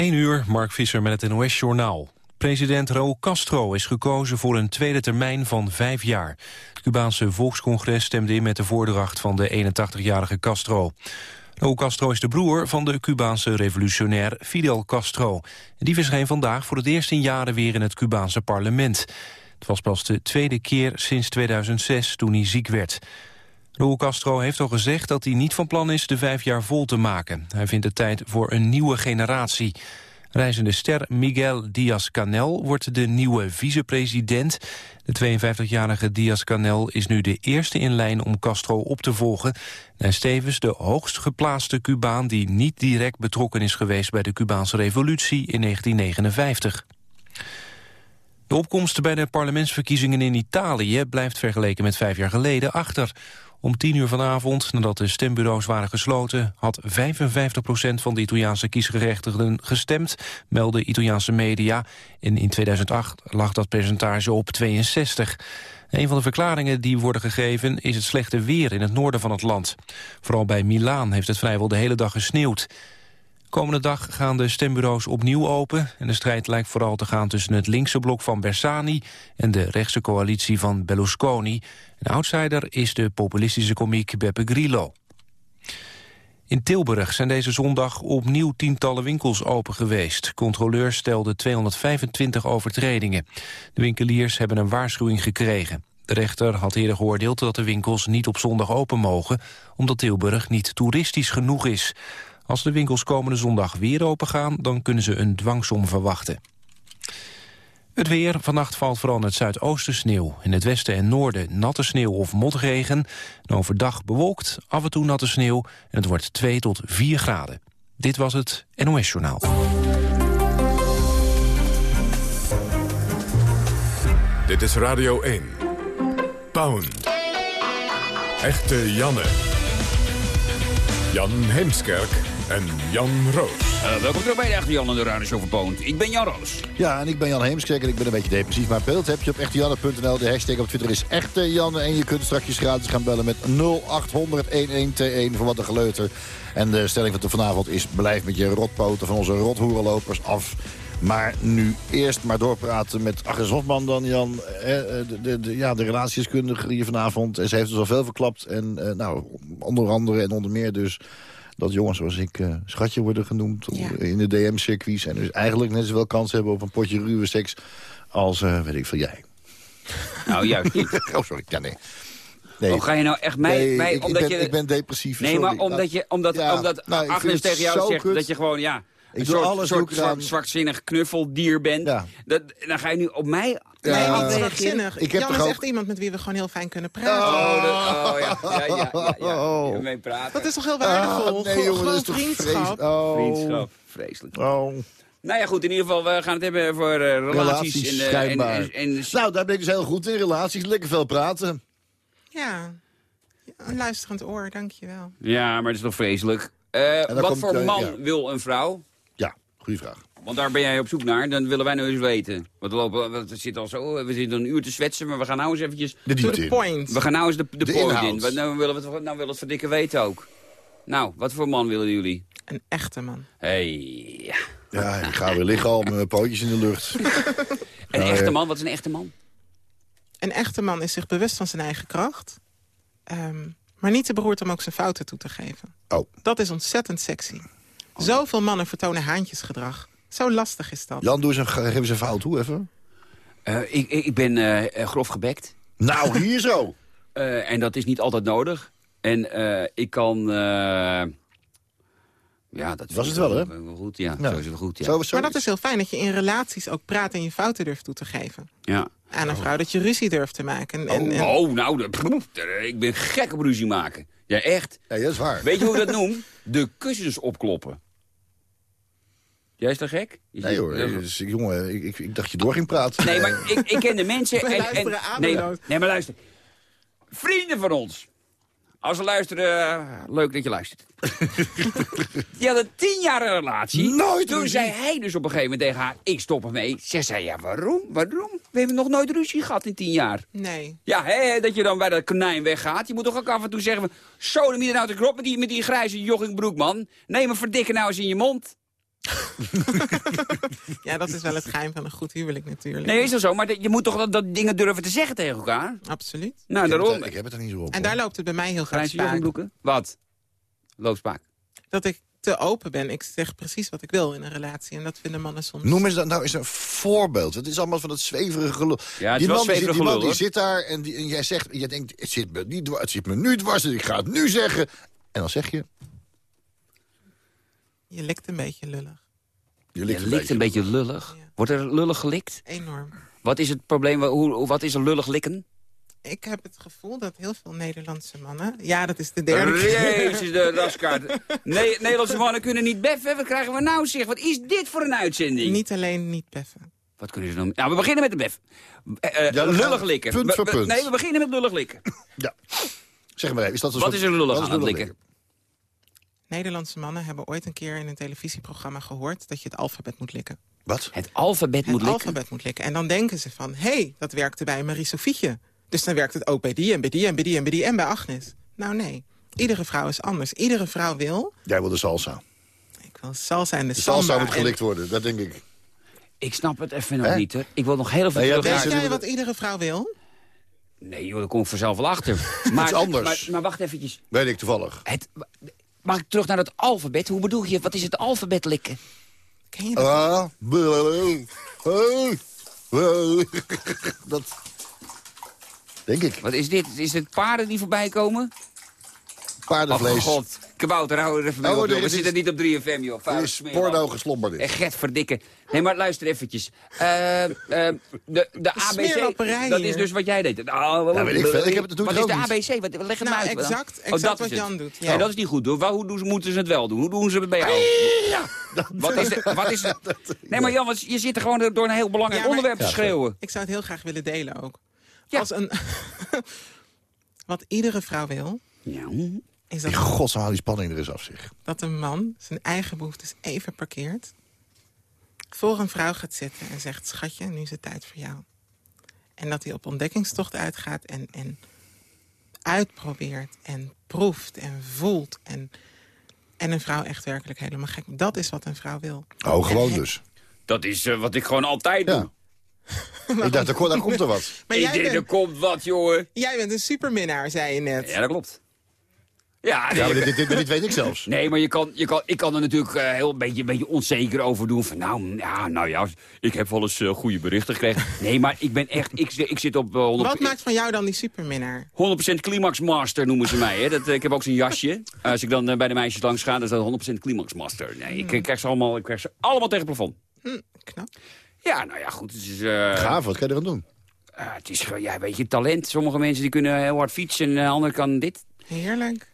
1 uur, Mark Visser met het NOS-journaal. President Raúl Castro is gekozen voor een tweede termijn van vijf jaar. Het Cubaanse Volkscongres stemde in met de voordracht van de 81-jarige Castro. Raúl Castro is de broer van de Cubaanse revolutionair Fidel Castro. Die verscheen vandaag voor het eerst in jaren weer in het Cubaanse parlement. Het was pas de tweede keer sinds 2006 toen hij ziek werd. Raúl Castro heeft al gezegd dat hij niet van plan is de vijf jaar vol te maken. Hij vindt het tijd voor een nieuwe generatie. Reizende ster Miguel Díaz-Canel wordt de nieuwe vicepresident. De 52-jarige Díaz-Canel is nu de eerste in lijn om Castro op te volgen. En stevens de hoogst geplaatste Cubaan die niet direct betrokken is geweest... bij de Cubaanse revolutie in 1959. De opkomst bij de parlementsverkiezingen in Italië blijft vergeleken met vijf jaar geleden achter. Om tien uur vanavond, nadat de stembureaus waren gesloten... had 55 procent van de Italiaanse kiesgerechtigden gestemd... melden Italiaanse media. En in 2008 lag dat percentage op 62. Een van de verklaringen die worden gegeven is het slechte weer in het noorden van het land. Vooral bij Milaan heeft het vrijwel de hele dag gesneeuwd. Komende dag gaan de stembureaus opnieuw open... en de strijd lijkt vooral te gaan tussen het linkse blok van Bersani... en de rechtse coalitie van Berlusconi. Een outsider is de populistische komiek Beppe Grillo. In Tilburg zijn deze zondag opnieuw tientallen winkels open geweest. Controleurs stelden 225 overtredingen. De winkeliers hebben een waarschuwing gekregen. De rechter had eerder geoordeeld dat de winkels niet op zondag open mogen... omdat Tilburg niet toeristisch genoeg is. Als de winkels komende zondag weer open gaan, dan kunnen ze een dwangsom verwachten. Het weer. Vannacht valt vooral in het zuidoosten sneeuw. In het westen en noorden natte sneeuw of motregen. En overdag bewolkt, af en toe natte sneeuw. En het wordt 2 tot 4 graden. Dit was het NOS Journaal. Dit is Radio 1. Pound. Echte Janne. Jan Heemskerk en Jan Roos. Uh, welkom terug bij de Echte Jan en de Radio Show Poont. Ik ben Jan Roos. Ja, en ik ben Jan Heemskerk en ik ben een beetje depressief. Maar beeld heb je op echtejanne.nl. De hashtag op Twitter is Echte Janne. En je kunt straks gratis gaan bellen met 0800-1121 voor wat een geleuter. En de stelling van vanavond is... blijf met je rotpoten van onze rothoerenlopers af... Maar nu eerst maar doorpraten met Agnes Hofman dan, Jan. De, de, de, ja, de relatieskundige hier vanavond. En ze heeft dus al veel verklapt. En nou, onder andere en onder meer dus dat jongens zoals ik uh, schatje worden genoemd in de DM-circuits. En dus eigenlijk net zoveel kans hebben op een potje ruwe seks als, uh, weet ik veel, jij. Nou, juist niet. oh, sorry. Ja, nee. Nee. Oh, ga je nou echt mij... Nee, mij ik, omdat ik, ben, je... ik ben depressief. Nee, sorry. maar omdat, je, omdat, Ja, omdat nou, Agnes tegen jou zegt kut. dat je gewoon, ja... Ik een doe soort, alles soort hoe ik eraan- zwart, zwartzinnig knuffeldier bent. Ja. Dat, dan ga je nu op mij... Ja. afreageren. Zwaarzinnig. Ik heb Jan toch is ook- echt iemand met wie we gewoon heel fijn kunnen praten. Oh, dat- oh, ja. Ja, ja, ja, ja. Oh. Mee praten. Dat is toch heel waardevol? Ah, nee, Gewoon- jongen, dat is gewoon toch vriendschap. vreselijk. Oh. Vriendschap. Vreselijk. Oh. Nou ja, goed. In ieder geval, we gaan het hebben voor eh, relaties. Relaties, en, eh, schijnbaar. En, en, en- Nou, daar ben ik dus heel goed in. Relaties, lekker veel praten. Ja. Een luisterend oor, dankjewel. ja, maar het is toch vreselijk. Eh, wat komt, voor man ja. wil een vrouw? Ja, goede vraag. Want daar ben jij op zoek naar. Dan willen wij nou eens weten. Want we, lopen, want het zit al zo, we zitten een uur te zwetsen, maar we gaan nou eens eventjes... De To the in. point. We gaan nou eens de, de, De point inhoud. in. Want Nou willen we het, nou willen we het van dikke weten ook. Nou, wat voor man willen jullie? Een echte man. Hey, ja. Ja, ik ga weer liggen al met mijn pootjes in de lucht. Een Nou, echte ja. man? Wat is een echte man? Een echte man is zich bewust van zijn eigen kracht. ehm, maar niet te beroerd om ook zijn fouten toe te geven. Oh. Dat is ontzettend sexy. Zoveel mannen vertonen haantjesgedrag. Zo lastig is dat. Jan, doe eens een, geef eens een fout toe even. Eh, ik, ik ben eh, eh, grof gebekt. Nou, hier zo. Eh, en dat is niet altijd nodig. En eh, ik kan... eh, ja, dat Was het wel, hè? wel Goed, ja. Ja. Zo is het goed, ja. Zo, zo Maar dat is heel fijn dat je in relaties ook praat en je fouten durft toe te geven. ja. Aan een vrouw dat je ruzie durft te maken. En, en, en- Oh, nou, de, pff, ik ben gek op ruzie maken. Ja, echt. Nee, dat is waar. Weet je hoe ik dat noem? De kussens opkloppen. Jij is toch gek? Nee hoor, dus, jongen, ik, ik, ik dacht je door ging praten. Nee, maar ik, ik ken de mensen... En, nee, maar luister. Vrienden van ons. Als ze luisteren, eh, leuk dat je luistert. Die hadden tien jaar een relatie. Nooit Toen ruzie. zei hij dus op een gegeven moment tegen haar, ik stop ermee. Ze zei, ja waarom? Waarom? We hebben nog nooit ruzie gehad in tien jaar. Nee. Ja, hè, dat je dan bij dat konijn weggaat. Je moet toch ook af en toe zeggen van... Zo, dan moet je nou te krop met die, met die grijze joggingbroek, man. Neem een verdikken nou eens in je mond. Ja, dat is wel het geheim van een goed huwelijk natuurlijk. Nee, is dat zo? Maar de- je moet toch dat, dat dingen durven te zeggen tegen elkaar? Absoluut. Nou, Ik heb, daarom. het, ik heb het er niet zo op. En daar loopt het bij mij heel graag spaak. Wat? Loopspaak. Dat ik te open ben. Ik zeg precies wat ik wil in een relatie. En dat vinden mannen soms... Noem eens dat nou eens een voorbeeld. Het is allemaal van dat zweverige gelul. Ja, het is die wel man, die, die, man die zit daar en, die, en jij zegt, je denkt, het zit, me niet, dwars, het zit me nu dwars, ik ga het nu zeggen. En dan zeg je, Je likt een beetje lullig. je likt een beetje lullig. Ja. Wordt er lullig gelikt? Enorm. Wat is het probleem? Hoe, hoe- wat is er lullig likken? Ik heb het gevoel dat heel veel Nederlandse mannen... Ja, dat is de derde keer. Jezus, de raskaart. Nee, Nederlandse mannen kunnen niet beffen. Wat krijgen we nou zeg? Wat is dit voor een uitzending? Niet alleen niet beffen. Wat kunnen ze dan? Nou, we beginnen met de bef. Eh, eh, Ja, lullig likken. punt voor punt. Nee, we beginnen met lullig likken. Ja. Zeg maar even, is dat een Wat soort- is er lullig wat aan het likken? Nederlandse mannen hebben ooit een keer in een televisieprogramma gehoord... dat je het alfabet moet likken. Wat? Het alfabet Het moet likken. alfabet moet likken. En dan denken ze van, hé, hey, dat werkte bij Marie-Sofietje. Dus dan werkt het ook bij die en bij die en bij die en bij die en bij Agnes. Nou nee, iedere vrouw is anders. Iedere vrouw wil, Jij wil de salsa. ik wil salsa en de, De salsa samba. moet gelikt worden, dat denk ik. Ik snap het even nog niet, hoor. Ik wil nog heel Nee, ja, weet Deze- jij wat iedere vrouw wil? Nee, joh, daar kom ik vanzelf wel achter. Maar, is anders. Maar, maar wacht eventjes. Weet ik toevallig. Het, mag ik terug naar het alfabet? Hoe bedoel je? Wat is het alfabet likken? Ken je dat? Ah. Dat denk ik. Wat is dit? Is het paarden die voorbij komen? Paardenvlees. Oh god, kabouter, hou er even mee Oh, op, joh. er We is- zitten niet op 3FM, joh. Er is porno geslomberd. Gert verdikken. Nee, maar luister eventjes. Eh, eh, de, de ABC, dat is dus wat jij deed. Nou, Ja, weet ik veel. Ik heb het Wat is de niet. ABC? Wat, leg het Nou, maar uit. dan. exact- Oh, exact dat wat. Jan doet, ja. Dat is niet goed. Hoor. Waar, hoe doen ze, moeten ze het wel doen? Hoe doen ze het bij jou? Wat is de, wat is het? Nee, maar Jan, wat- je zit er gewoon door een heel belangrijk Ja, maar- onderwerp te Ja, schreeuwen. Ik zou het heel graag willen delen ook. Ja. Als een... wat iedere vrouw wil, Ja. Is In dat, godsnaam, haal die spanning er eens af, zeg. dat een man zijn eigen behoeftes even parkeert... voor een vrouw gaat zitten en zegt... schatje, nu is het tijd voor jou. En dat hij op ontdekkingstocht uitgaat en, en uitprobeert en proeft en voelt... En, en een vrouw echt werkelijk helemaal gek. Dat is wat een vrouw wil. Oh, gewoon En- dus. Dat is eh, wat ik gewoon altijd doe. Ja. Ik dacht, daar, ko- daar komt er wat. Maar ik jij denk, er komt wat, jongen. jij bent een superminnaar, zei je net. Ja, dat klopt. Ja, nee, Ja, maar je- dit, dit, dit, dit weet ik zelfs. Nee, maar je kan, je kan, ik kan er natuurlijk eh, heel een beetje, een beetje onzeker over doen. Van, nou, ja, nou ja, ik heb wel eens eh, goede berichten gekregen. Nee, maar ik ben echt, ik, zit- ik zit op eh, 100%, Wat maakt van jou dan die superminnaar? 100% Climax Master noemen ze mij. Hè. Dat, eh, ik heb ook zo'n jasje. Als ik dan eh, bij de meisjes langs ga, dan is dat 100% Climax Master. Nee, ik, ik krijg ze allemaal, ik krijg ze allemaal tegen het plafond. Hm, knap. Ja, nou ja, goed. Het is, eh, Gaaf, wat kan je eraan doen? eh, het is gewoon, ja, weet je, talent. Sommige mensen die kunnen heel hard fietsen en de ander kan dit. Heerlijk.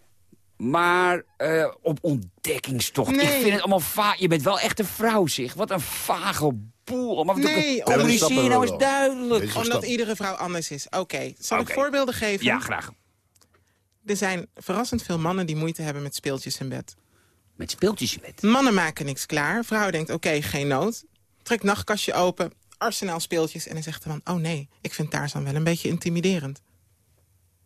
Maar eh, op ontdekkingstocht. Nee. Ik vind het allemaal vaag. Je bent wel echt een vrouw, zeg. Wat een vage boel. Maar Nee, snappen we nou eens duidelijk. Omdat iedere vrouw anders is. Oké, zal ik voorbeelden geven? Ja, graag. Er zijn verrassend veel mannen die moeite hebben met speeltjes in bed. Met speeltjes in bed. Mannen maken niks klaar. Vrouw denkt, oké, geen nood. Trekt nachtkastje open, arsenaal speeltjes. En dan zegt de man, oh nee, ik vind Tarzan wel een beetje intimiderend.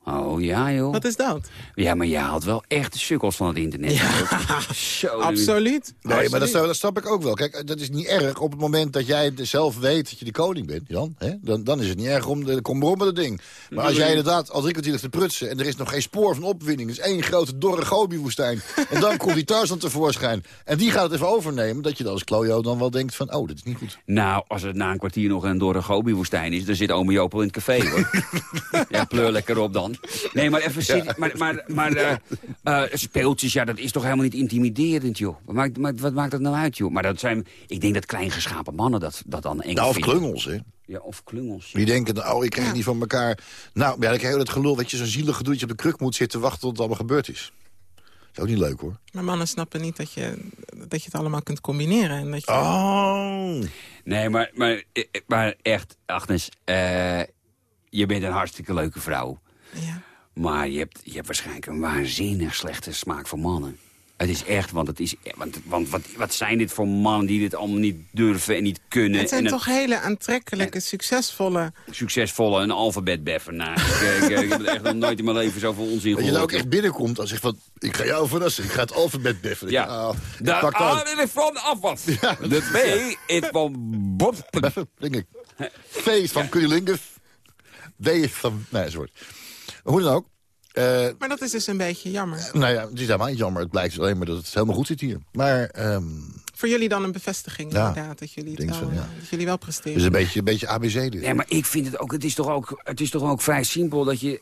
Oh ja, joh. Wat is dat? Ja, maar je haalt wel echt de sukkels van het internet. Zo, Absoluut. Nee, maar dat, dat snap ik ook wel. Kijk, dat is niet erg op het moment dat jij zelf weet dat je de koning bent, Jan. Hè? Dan, dan is het niet erg om de, kom maar op met het ding. Maar als jij inderdaad al drie kwartier ligt te prutsen... en er is nog geen spoor van opwinding... dus één grote dorre Gobi-woestijn... en dan komt die Tarzan tevoorschijn... en die gaat het even overnemen... dat je dan als klojo dan wel denkt van... oh, dit is niet goed. Nou, als het na een kwartier nog een door een Gobi-woestijn is... dan zit ome Joop al in het café, hoor. ja, pleur lekker op dan. Nee, maar even. Maar, maar, maar eh, eh, speeltjes, ja, dat is toch helemaal niet intimiderend, joh. Wat maakt, maar wat maakt dat nou uit, joh? Maar dat zijn, ik denk dat kleingeschapen mannen dat, dat dan eng Nou, of vinden. klungels, hè. Ja, of klungels. Die denken, oh, ik krijg niet van elkaar... Nou, ja, dan krijg je dat gelul, weet je, zo'n zielig gedoe... dat je op de kruk moet zitten wachten tot het allemaal gebeurd is. Dat is ook niet leuk, hoor. Maar mannen snappen niet dat je, dat je het allemaal kunt combineren. En dat je, Oh. Nee, maar, maar, eh, maar echt, Agnes, eh, je bent een hartstikke leuke vrouw. Ja. Maar je hebt, je hebt waarschijnlijk een waanzinnig slechte smaak voor mannen. Het is echt, want, het is, want, want wat, wat zijn dit voor mannen die dit allemaal niet durven en niet kunnen. Het zijn en toch hele aantrekkelijke, succesvolle... succesvolle een alfabetbeffen. Nou, ik, ik, ik heb echt nog nooit in mijn leven zoveel onzin Dat je gehoord. nou ook echt binnenkomt en zegt van... ik ga jou verrassen, ik ga het alfabet beffen. Ja. ah, De A dat. is van afwas. De B is van Bob. Beffen, denk ik. V is van Cunnilingus. D is van... Nee. Hoe dan ook. eh, Maar dat is dus een beetje jammer. nou ja, het is helemaal niet jammer. Het blijkt alleen maar dat het helemaal goed zit hier. Maar ehm, Voor jullie dan een bevestiging Ja, inderdaad. Dat jullie, wel, van, ja. eh, dat jullie wel presteren. is een beetje, een beetje ABC dit. Nee, maar ik vind het ook, het is toch ook, het is toch ook vrij simpel dat je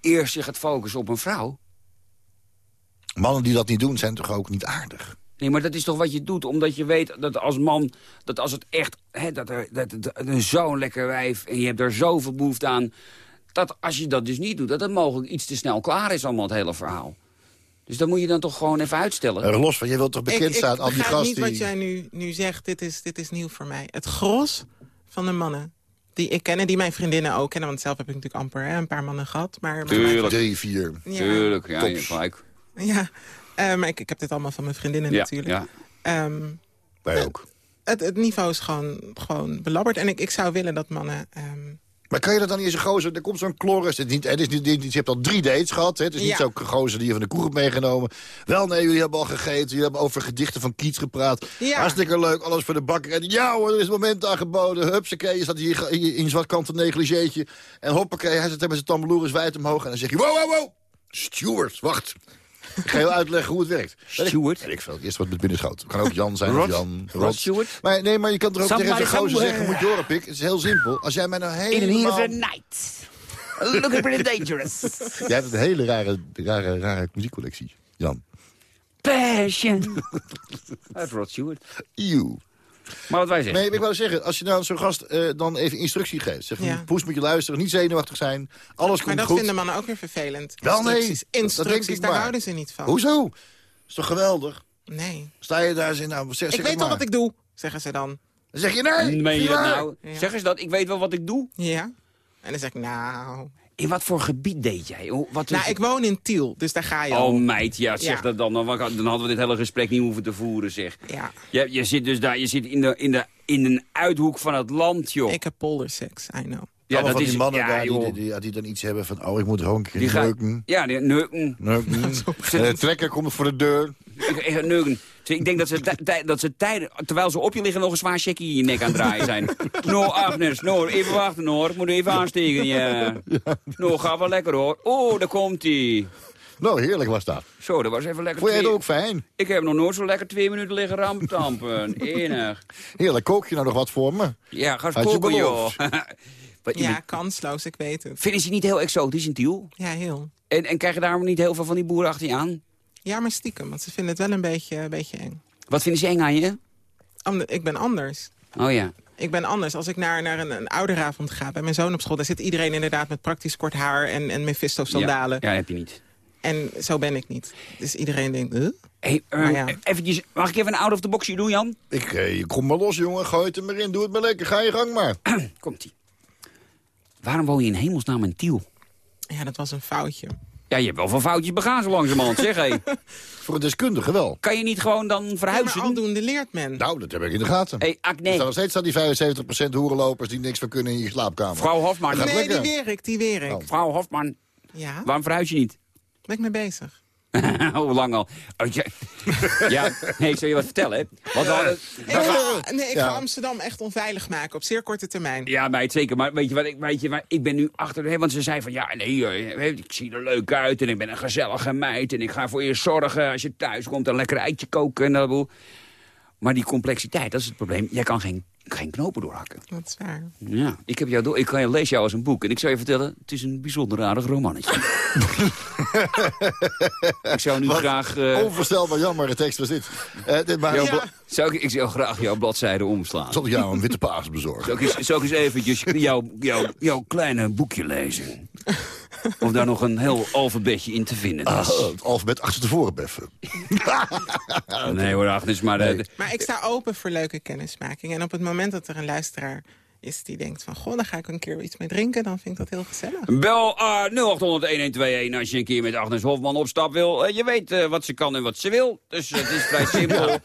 eerst je gaat focussen op een vrouw. Mannen die dat niet doen, zijn toch ook niet aardig? Nee, maar dat is toch wat je doet, omdat je weet dat als man, dat als het echt, hè, dat er, dat, dat, een zo'n lekker wijf en je hebt er zoveel behoefte aan, dat als je dat dus niet doet, dat het mogelijk iets te snel klaar is allemaal het hele verhaal. Dus dat moet je dan toch gewoon even uitstellen. Er los van, je wilt toch bekend ik, ik staan, al die begrijp gasten niet wat jij nu, nu zegt. Dit is, dit is nieuw voor mij. Het gros van de mannen die ik ken... en die mijn vriendinnen ook kennen... want zelf heb ik natuurlijk amper hè, een paar mannen gehad. Maar, maar Tuurlijk. Drie, vier. Ja, Tuurlijk, ja, Tops. gelijk. Ja, eh, maar ik, ik heb dit allemaal van mijn vriendinnen Ja, natuurlijk. ja. Ehm, Wij ook. het, het niveau is gewoon, gewoon belabberd. En ik, ik zou willen dat mannen... ehm, Maar kan je dat dan niet eens een gozer... Er komt zo'n kloris. Het is niet, het is niet, je hebt al drie dates gehad. Hè? Het is niet Ja. zo'n gozer die je van de kroeg hebt meegenomen. Wel, nee, jullie hebben al gegeten. Jullie hebben over gedichten van Kiets gepraat. Ja. Hartstikke leuk, alles voor de bakker. En ja hoor, er is een moment aangeboden. Hupsakee, je staat hier hier in een zwart kanten negligeetje. En hoppakee, hij zit met zijn tambeloeris wijd omhoog. En dan zeg je, wow, wow, wow. Stuart, wacht. Ik ga je uitleggen hoe het werkt. Stuart? Weet ik veel, eerst wat met binnenschoot. Het kan ook Jan zijn of Rod? Jan. Rod Stewart? Maar nee, maar je kan er ook tegen zo'n gozer zeggen, moet je horen, pik. Het is heel simpel. Als jij mij nou In the heat helemaal... of the night. Looking pretty dangerous. Jij hebt een hele rare, rare, rare muziekcollectie, Jan. Passion. Uit Rod Stewart. Eeuw. Maar wat wij zeggen. Nee, ik wou zeggen, als je nou zo'n gast eh, dan even instructie geeft. Zeg, Ja. poes moet je luisteren, niet zenuwachtig zijn. Alles maar komt dat goed. vinden mannen ook weer vervelend. Wel, nee, Instructies, dat daar maar. houden ze niet van. Hoezo? is toch geweldig? Nee. Sta je daar en zeg, nou, zeg, zeg Ik weet al maar. wat ik doe, zeggen ze dan. Dan zeg je nee, Meen je dat nou? Ja. Zeg eens dat, ik weet wel wat ik doe. Ja. En dan zeg ik, nou... In wat voor gebied deed jij? Wat Nou, ik woon in Tiel, dus daar ga je al. Oh meid, ja, zeg Ja. dat dan. Dan hadden we dit hele gesprek niet hoeven te voeren, zeg. Ja, Je, je zit dus daar, je zit in, de, in, de, in een uithoek van het land, joh. ik heb polderseks, I know. ja, Allemaal van die mannen ja, daar die, die, die, die dan iets hebben van... oh, ik moet keer Die neuken. Ja, die neuken. Neuken. En de trekker komt voor de deur. Ik, denk dat ze, dat ze tijden, terwijl ze op je liggen, nog een zwaar checkie in je nek aan het draaien zijn. no, Agnes, no, even wachten hoor. Ik moet even aansteken. Ja. No, ga wel lekker hoor. Oh, daar komt hij. Nou, heerlijk was dat. Zo, dat was even lekker. Vond jij het ook fijn? Ik heb nog nooit zo lekker twee minuten liggen ramtampen. Enig. Heerlijk, kook je nou nog wat voor me? Ja, ga eens koken, joh. Ja, kansloos, ik weet het. Vinden ze niet heel exotisch in Tiel? Ja, heel. En, en krijg je daar niet heel veel van die boeren achter je aan? Ja, maar stiekem, want ze vinden het wel een beetje, een beetje eng. Wat vinden ze eng aan je? Ander- Ik ben anders. Oh ja. Ik ben anders. Als ik naar, naar een, een ouderavond ga bij mijn zoon op school... daar zit iedereen inderdaad met praktisch kort haar en, en Mephisto-sandalen. Ja, ja, heb je niet. En zo ben ik niet. Dus iedereen denkt... Huh? Hey, eh, ja. eventjes, mag ik even een out of the box doen, Jan? Ik, eh, kom maar los, jongen. Gooi het er maar in. Doe het maar lekker. Ga je gang maar. Komt-ie. Waarom woon je in hemelsnaam in Tiel? Ja, dat was een foutje. Ja, je hebt wel van foutjes begaan zo langzamerhand, zeg hé. Voor een deskundige wel. Kan je niet gewoon dan Ja, maar verhuizen? aldoende leert men. Nou, dat heb ik in de gaten. hey, Er staan Acne, nog steeds aan die 75% hoerenlopers die niks van kunnen in je slaapkamer. vrouw Hofman. gaat nee, lekker. die weer ik, die weer ik. Oh. Vrouw Hofman, Ja, waarom verhuis je niet? ben ik mee bezig. Hoe lang al? Oh, ja. ja, nee, ik zal je wat vertellen. Want we hadden- nee, ik Ja. ga Amsterdam echt onveilig maken op zeer korte termijn. Ja, meid, zeker. Maar weet je wat, ik, weet je, wat, ik ben nu achter... Hè, want ze zei van, ja, nee, eh, ik zie er leuk uit... en ik ben een gezellige meid... en ik ga voor je zorgen als je thuis komt... en een lekker eitje koken en dat boel. Maar die complexiteit, dat is het probleem. Jij kan geen, geen knopen doorhakken. Dat is waar. Ja, ik, heb jou door, ik kan je, lees jou als een boek. En ik zou je vertellen, het is een bijzonder aardig romannetje. ik zou nu Wat graag... eh, Onvoorstelbaar jammer, de tekst was dit. Eh, dit maar, Ja. zou ik, ik zou graag jouw bladzijde omslaan. Zal ik jou een witte paas bezorgen? Zou ik eens, zou ik eens eventjes jouw, jouw, jouw kleine boekje lezen? Of daar nog een heel alfabetje in te vinden Ah, is? het alfabet achter tevoren beffen. nee hoor, Agnes, maar... eh. Maar ik sta open voor leuke kennismaking. En op het moment dat er een luisteraar is die denkt van... goh, dan ga ik een keer iets mee drinken, dan vind ik dat heel gezellig. Bel uh, 0800-1121 als je een keer met Agnes Hofman op stap wil. Eh, je weet eh, wat ze kan en wat ze wil. Dus het is vrij simpel.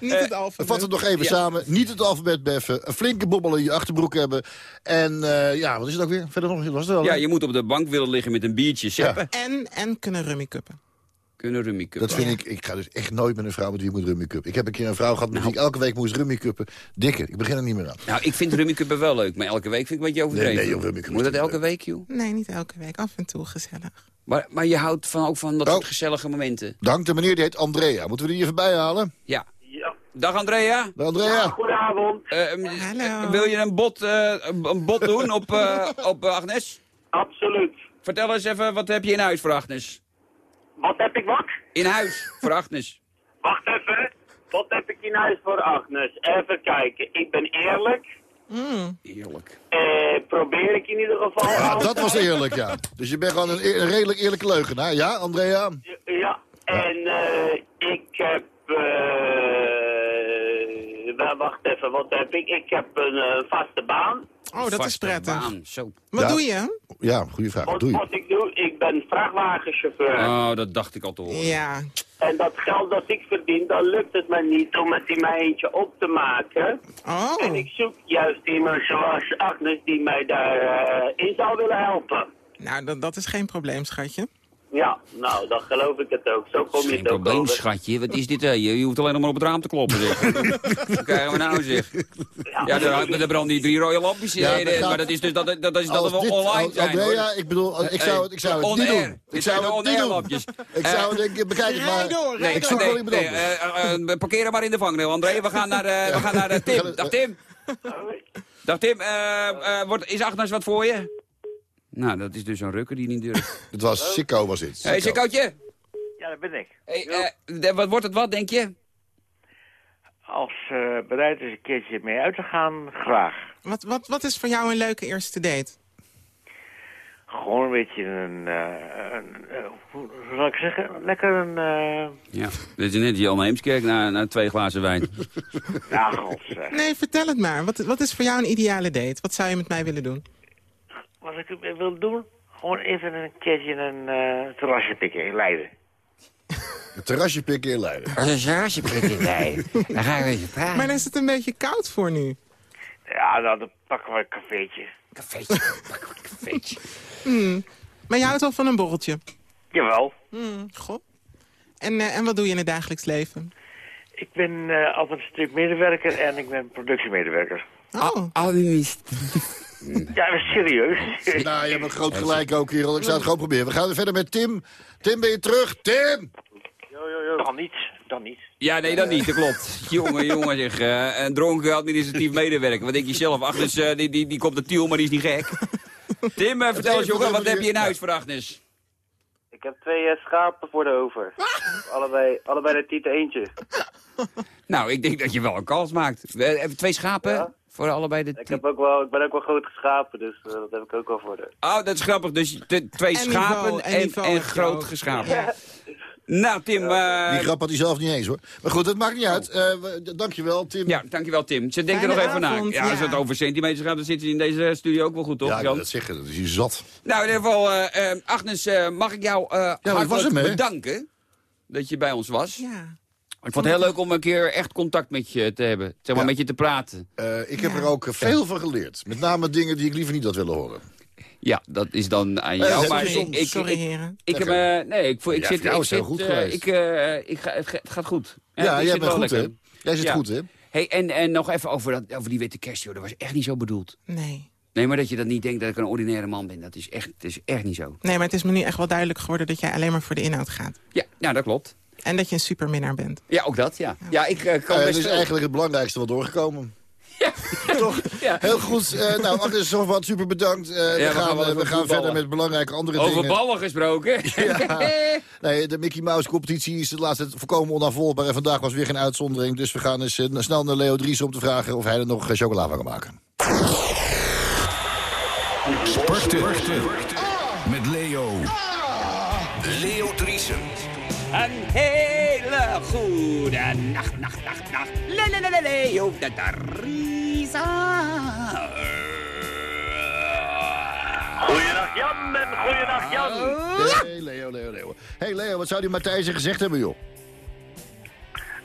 Niet Eh, het alfabet. Vat het nog even samen. Niet het alfabet beffen. Een flinke bobbel in je achterbroek hebben. En eh, ja, wat is het ook weer? Verder nog? Was het wel, Ja, je moet op de bank willen liggen met een biertje seppen. En, en kunnen rummy cuppen. Kunnen rummy cuppen. Dat vind ik, ik ga dus echt nooit met een vrouw met wie ik moet rummy cuppen. Ik heb een keer een vrouw gehad met wie ik elke week moest rummy cuppen. Dikke, ik begin er niet meer aan. Nou, ik vind rummy cuppen wel leuk, maar elke week vind ik een beetje overdreven. Nee, nee, joh, rummy cuppen Moet dat elke week, joh? Nee, niet elke week. Af en toe gezellig. Maar, maar je houdt van, ook van dat Oh. soort gezellige momenten. Dank de meneer, die heet Andrea. Moeten we die even bijhalen? Ja. Ja. Dag Andrea. De Andrea. Goedenavond. Eh, Hallo. Wil je een bot, eh, een bot doen op, eh, op Agnes? Absoluut. Vertel eens even, wat heb je in huis voor Agnes? Wat heb ik wat? In huis voor Agnes. Wacht even. Wat heb ik in huis voor Agnes? Even kijken. Ik ben eerlijk. Heerlijk. Eh, probeer ik in ieder geval. Ja, altijd. dat was eerlijk, ja. Dus je bent gewoon een, eer- een redelijk eerlijke leugenaar. Ja, Andrea? Ja. En eh, ik heb... eh, wa- wacht even, wat heb ik? Ik heb een vaste baan. Oh, dat is prettig. baan, Zo. Wat Ja. doe je? Ja, goede vraag. Wat doe je? wat ik doe, ik ben vrachtwagenchauffeur. Oh, dat dacht ik al te horen. Ja. En dat geld dat ik verdien, dan lukt het me niet om het in mijn eentje op te maken. Oh. En ik zoek juist iemand zoals Agnes die mij daarin in zou willen helpen. Nou, dat, dat is geen probleem, schatje. Ja, nou, dan geloof ik het ook. Zo kom je het ook probleem, over. schatje. Wat is dit? hè? Je, hoeft alleen nog maar op het raam te kloppen, zeg. Wat krijgen we nou, zeg? Ja, daar, daar branden die drie rode lampjes in. Ja, dat nee, gaat- maar dat is dus dat, dat, is dat we dit- online zijn, Andrea, hoor. ik bedoel, ik zou het, ik zou het niet doen. Ik zou het niet on-air doen. lampjes. Ik zou denken, bekijk het maar. Door, Nee, Ik zoek nee, wel iemand nee, anders. eh, eh, eh, parkeer hem maar in de vangrail, André. We gaan naar, eh, we gaan naar eh, Tim. Dag Tim. Dag Tim, eh, eh, wordt, is Agnes wat voor je? Nou, dat is dus een rukker die niet durft. Het was Sikko, was dit. Hé, hey, Sikko. Sikkootje. Ja, dat ben ik. Hey, eh, wat wordt het wat, denk je? Als eh bereid is een keertje mee uit te gaan, graag. Wat, wat, wat is voor jou een leuke eerste date? Gewoon een beetje een, eh, een eh, hoe zal ik zeggen, lekker een, eh Ja, dit is net Jan Heemskerk na, na twee glazen wijn. ja, god zeg. Nee, vertel het maar. Wat, wat is voor jou een ideale date? Wat zou je met mij willen doen? Wat ik wil doen, gewoon even een keertje een eh, terrasje pikken in Leiden. Een terrasje pikken in Leiden. Als een jarretje prikken in Leiden. Dan ga ik een beetje praten. Maar dan is het een beetje koud voor nu. Ja, nou, dan pakken we een cafeetje. Cafeetje, pak een cafeetje. Maar je houdt al van een borreltje. Jawel. Hmm, goh. En, eh, en wat doe je in het dagelijks leven? Ik ben eh administratief medewerker en ik ben productiemedewerker. Oh, Ja, maar serieus. Nou, je hebt een groot gelijk ook, kerel. Ik zou het gewoon proberen. We gaan verder met Tim. Tim, ben je terug? Tim! Dan niet, dan niet. Ja, nee, dat niet, dat klopt. jongen, jongen, zeg. eh, een dronken administratief medewerker. Wat denk je zelf? Agnes, eh, die, die, die komt de tiel, maar die is niet gek. Tim, eh, vertel eens, jongen, wat heb je in huis voor Agnes? Ik heb twee schapen voor de over. allebei, allebei de tieten eentje. Nou, ik denk dat je wel een kans maakt. We hebben twee schapen Ja. Voor allebei de... Ik, heb ook wel, ik ben ook wel groot geschapen, dus eh, dat heb ik ook wel voor de. Oh, dat is grappig. Dus twee En schapen niveau- en en, niveau groot ook. geschapen. Ja. Nou, Tim, eh, Die grap had hij zelf niet eens, hoor. Maar goed, dat maakt niet uit. Eh, we- dankjewel, Tim. ja, dankjewel Tim. Ze denken er nog even na. Ja, als het over centimeters gaat, dan zitten ze in deze studio ook wel goed, toch, Ja, Jan? dat zeggen. Dat is hier zat. Nou, in ieder geval, Agnes, eh, mag ik jou eh hartelijk bedanken dat je bij ons was. ja. Ik vond het heel leuk om een keer echt contact met je te hebben. Zeg maar, Ja. met je te praten. Eh, ik heb er ook eh, veel van geleerd. Met name dingen die ik liever niet had willen horen. Ja, dat is dan aan Eh, jou. dat maar ik, soms- ik, Sorry, ik, heren. ik eh, nee, ik, voel- ik Ja, zit, voor jou ik is het heel zit, goed eh, geweest. ik, eh, ik ga, het, ga- het gaat goed. Ja, ik jij zit bent goed, hè? Jij zit Ja. goed, hè? Hey, en, en nog even over, dat, over die witte kerst, joh. Dat was echt niet zo bedoeld. Nee. Nee, maar dat je dat niet denkt dat ik een ordinaire man ben. Dat is echt, dat is echt niet zo. Nee, maar het is me nu echt wel duidelijk geworden dat jij alleen maar voor de inhoud gaat. Ja, nou, dat klopt. En dat je een superminnaar bent. Ja, ook dat, ja. Ja, ik eh, kan Eh, best dat is eigenlijk het belangrijkste wat doorgekomen. Ja. Toch? Ja. Heel goed. Eh, nou, Agnes Zorgwat, super bedankt. Eh, we, we gaan wel we gaan verder met belangrijke andere Over dingen. ballen gesproken. Nee, de Mickey Mouse competitie is de laatste tijd volkomen onafvolgbaar. En vandaag was weer geen uitzondering. Dus we gaan eens snel naar Leo Dries om te vragen of hij er nog chocola van kan maken. Sporten. Met Leo. Leo Driesen. Een hele goede nacht, nacht, nacht, nacht. Lelelelele, je de het Goeiedag Jan en goeiedag Jan. Hey Leo, Leo, Leo. Hey Leo, wat zou die Matthijs gezegd hebben, joh?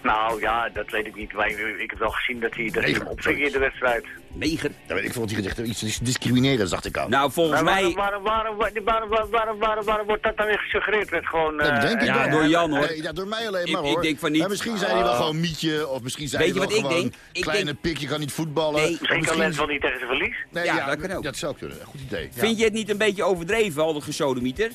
Nou ja, dat weet ik niet. Maar ik, ik heb wel gezien dat hij, Negen, hem opving in de wedstrijd. Negen. Ja, weet ik wat hij gezegd. Iets discriminerends, dacht ik aan. Nou, volgens mij... waarom, waarom, waarom, waarom, waarom, waarom, waarom, waarom wordt dat dan weer gesuggereerd? Met gewoon, Dat eh, denk ik ja, wel. door Jan, hoor. Ja, door mij alleen Ik- maar, ik hoor. denk van niet. Maar misschien zei hij wel gewoon mietje, of misschien zei Weet hij je wel wat ik gewoon... denk? Ik kleine denk- pik, je kan niet voetballen. Misschien kan Lens wel niet tegen zijn verlies. Nee, Ja, ja, dat kan ook. Dat zou kunnen. Goed idee. Ja. Vind je het niet een beetje overdreven, al dat gesodemieter?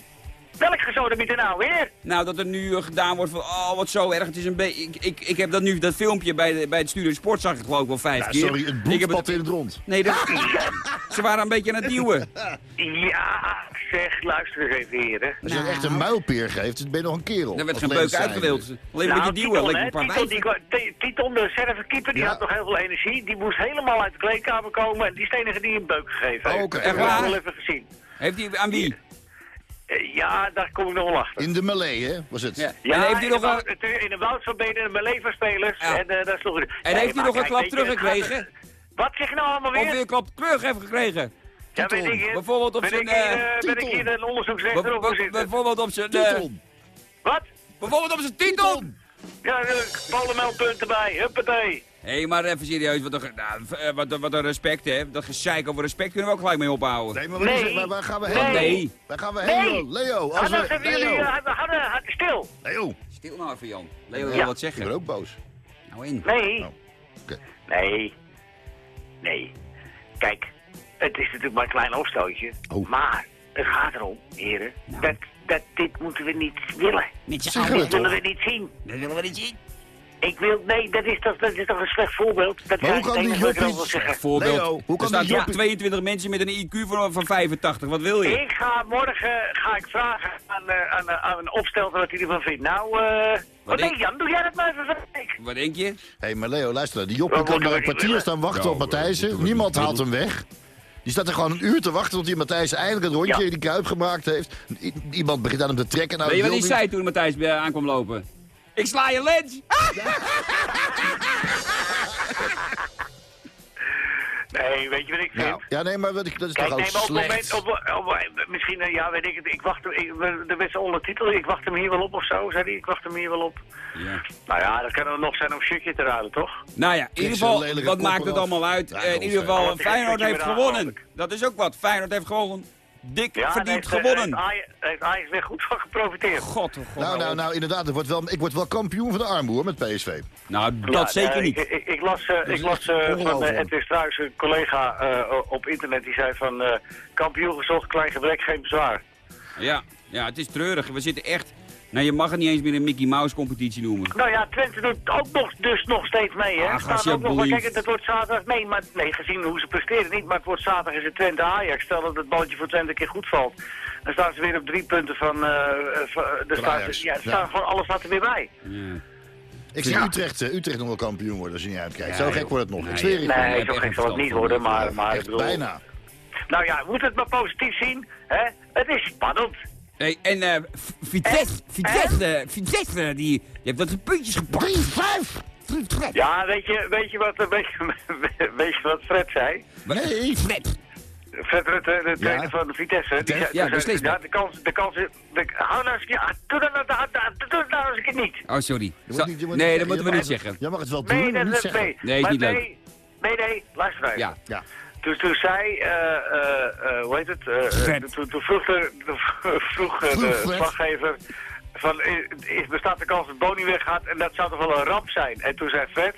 Welk gezodemieter nou weer? Nou, dat er nu eh, gedaan wordt van, oh, wat zo erg, het is een beetje... Ik, ik, ik heb dat nu, dat filmpje bij, de, bij het Studio Sport zag ik geloof ik wel vijf Nou, keer. sorry, het Ik bloed in het rond. Nee, dat... ze waren een beetje aan het duwen. Ja, zeg, luister eens even heren. Als je echt een muilpeer geeft, ben je nog een kerel. Er werd geen beuk uitgewild. Alleen een beetje duwen, Titon, lekker een paar Titon, die, Titon, de servekeeper, die Ja. had nog heel veel energie. Die moest helemaal uit de kleedkamer komen. En die is de enige die een beuk gegeven heeft. Oh, oké. Ik Echt waar? wel even gezien. Heeft hij aan wie? Eh, ja, daar kom ik nog wel achter. In de melee, hè, was het. Ja. Ja, en heeft hij in nog de een, woud- het- In de woud van benen en mijn leverspelers. Ja. En, eh daar sloeg en heeft hij maar nog een klap het teruggekregen? Wat zeg je nou allemaal Of weer? weer een klap terug heeft gekregen? Ja, weet ik het. Bijvoorbeeld op zijn... eh, eh, ben ik titel. hier een Bij- onderzoeksrechter bij- zitten? Bijvoorbeeld op zijn... eh. Wat? bijvoorbeeld op zijn titel! Ja, uh, polenmeldpunt erbij. Huppatee. Hé, maar even serieus, wat een, nou, eh, wat, wat een respect, hè. Dat gezeik over respect kunnen we ook gelijk mee ophouden. Nee, maar Nee. Waar, waar gaan we Nee. heen? Nee. Waar gaan we heen, Nee. joh? Leo, als Anders we... hebben jullie... Leo. eh, Hadden, hadden, stil. Leo. Stil nou even, Jan. Leo wil Ja. wat Ik ben zeggen. ook boos. Nou in. Nee. Oh, oké. Nee. Nee. Kijk, het is natuurlijk maar een klein opstootje. Oh. Maar het gaat erom, heren, dat, dat dit moeten we niet willen. Niet zo Zeggen we Dit willen we niet zien. Dat willen we niet zien. Ik wil, nee, dat is toch, dat is toch een slecht voorbeeld. Dat Maar hoe kan die joppie- nog wil zeggen. Voorbeeld. Leo, hoe kan er staan die joppie- 22 mensen met een IQ van, van 85. Wat wil je? Ik ga morgen ga ik vragen aan, eh, aan, eh, aan een opstelter wat hij ervan vindt. Nou, eh wat denk Jan? Doe jij dat maar even. Wat denk je? Hé, hey, maar Leo, luister. Die joppie kan daar we een kwartier willen? staan wachten Ja, op Matthijsen. we Niemand haalt hem weg. Die staat er gewoon een uur te wachten tot die Matthijs eindelijk het rondje Ja. in die kuip gemaakt heeft. I- iemand begint aan hem te trekken. Nou, Weet je wat hij niet. zei toen Matthijs bij- aankwam lopen? Ik sla je lens! Nee, weet je wat ik vind? Ja, ja, nee, maar wat ik, dat is Kijk, toch nee, maar op moment, op, op- misschien, eh, ja, weet ik het, ik wacht hem, ik, de z'n ondertitel, ik wacht hem hier wel op of zo, zei hij, ik wacht hem hier wel op. Ja. Nou ja, dat kan er nog zijn om shirtje te ruilen, toch? Nou ja, in ieder geval, wat maakt het allemaal uit? Ja, Eh, in ieder geval, Feyenoord heeft gewonnen. Dat is ook wat. Feyenoord heeft gewoon dik Ja, verdiend heeft, eh, gewonnen. Ajax, heeft Ajax weer goed van geprofiteerd. God, oh god. Nou, nou, nou, inderdaad. Ik word wel, ik word wel kampioen van de armboer met PSV. Nou, dat Ja, zeker eh, niet. Ik, ik, ik las, eh, is ik las eh, van uh, Edwin Struijs, een collega eh, op internet, die zei van eh, kampioen gezocht, klein gebrek, geen bezwaar. Ja, ja, het is treurig. We zitten echt... Nou, je mag het niet eens meer een Mickey Mouse competitie noemen. Nou ja, Twente doet ook nog, dus nog steeds mee, hè? Ach, Staat ook nog, maar kijk, het wordt zaterdag, nee, maar, nee, gezien hoe ze presteren niet, maar het wordt zaterdag is het Twente Ajax. Stel dat het balletje voor Twente een keer goed valt, dan staan ze weer op drie punten van, eh van er staat, Ajax, ja, ja. staan gewoon, alles staat er weer bij. Ja. Ik zie Ja. Utrecht, eh, Utrecht nog wel kampioen worden als je niet uitkijkt. Ja, Zo gek joh. wordt het nog. Nee, ik zweer je. Nee, zo gek geen zal het niet worden, maar, maar ik bedoel... bijna. Nou ja, moet het maar positief zien, hè? Het is spannend. Hey, en eh V- Vitesse, Vitesse, Vitesse, die, die heeft dat de puntjes gepakt. 3-5. Ja, weet je, weet je, wat, weet je, weet je wat Fred zei? Nee. Fred. Fred Rutte, de trainer van Vitesse. Die zei, Ja, beslist. ja, de kans, de kans, is- de, hou nou eens, ja, doe dat nou, doe dat- doe dat nou eens een keer niet. Oh, sorry. Je moet Zo- niet- je moet nee, dat moeten we niet zeggen. Je mag het wel doen, Nee, dat niet is zeggen. nee. Nee, is niet leuk. nee, Nee, nee, luister even. Ja. Ja. Toen, toen zei, eh, eh, eh, hoe heet het, toen, vroeg, de, de- vroeg Vroeg de slaggever van, is, bestaat de kans dat Boni weggaat en dat zou toch wel een ramp zijn? En toen zei Fred,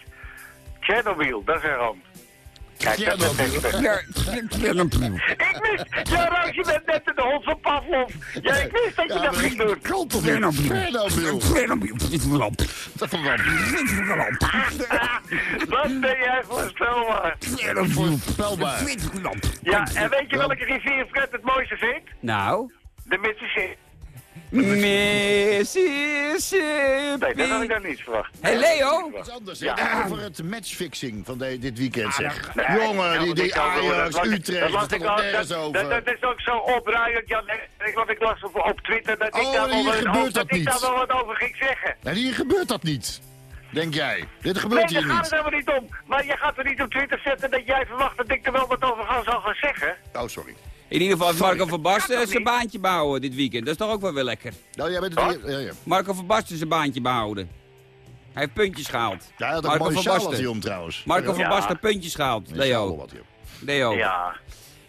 Chernobyl, dat is een ramp. Kijk, dat is echt- Ja, Ik wist, ja Roos, je bent net de hond van Pavlov. Ja, ik wist dat je Ja, dat ging doen. kan toch niet? Chernobyl. Dat is een ramp. Wat ben jij voorstelbaar? Voorspelbaar. Ja, en weet je welke rivier Fred het mooiste vindt? Nou, De Mississippi. Mississippi. Nee, dat had ik dan niet verwacht. Hey Leo. Iets anders. Ja. Ja. Over het matchfixing van de- dit weekend, zeg. Nee, Jongen, die, die Ajax, dat las ik- Utrecht, dat gaat ik nergens dat- over. Dat, dat is ook zo opruiend, Jan. Ik, wat ik las op, op Twitter, dat ik Oh, daar wel, wat- gebeurt dat dat ik niet. daar wel wat over ging zeggen. En hier gebeurt dat niet. Denk jij. Dit Nee, gebeurt daar hier gaat niet. het helemaal niet om. Maar je gaat er niet op Twitter zetten dat jij verwacht dat ik er wel wat over ga, zal gaan zeggen. Oh, sorry. In ieder geval Marco van Basten zijn baantje behouden dit weekend. Dat is toch ook wel weer lekker. Nou, jij bent het hier. Ja, ja. Marco van Basten zijn baantje behouden. Hij heeft puntjes gehaald. Ja, hij had ook Marco een van Basten. om trouwens. Marco van. Basten puntjes gehaald. Leo. Leo. Ja.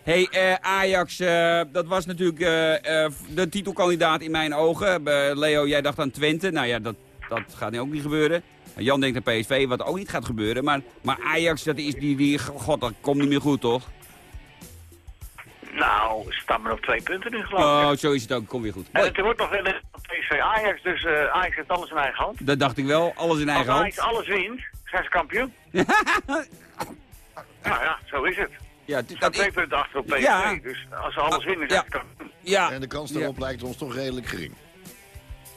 Hey, eh, Ajax, eh, dat was natuurlijk eh, eh, de titelkandidaat in mijn ogen. Leo, jij dacht aan Twente. Nou ja, dat, dat gaat nu ook niet gebeuren. Jan denkt aan PSV, wat ook niet gaat gebeuren. Maar, maar Ajax, dat is die, die, god, dat komt niet meer goed, toch? Nou, er staan maar nog twee punten nu geloof ik. Oh, zo is het ook. Kom weer goed. En het wordt nog wel een PSV Ajax, dus eh, Ajax heeft alles in eigen hand. Dat dacht ik wel. Alles in Als eigen Ajax hand. alles wint, zijn ze kampioen. nou ja, zo is het. Ja, Er dat twee punten achter op PSV, Ja. dus als ze alles winnen, zijn Ja. ze kampioen. ja. En de kans daarop lijkt ons toch redelijk gering.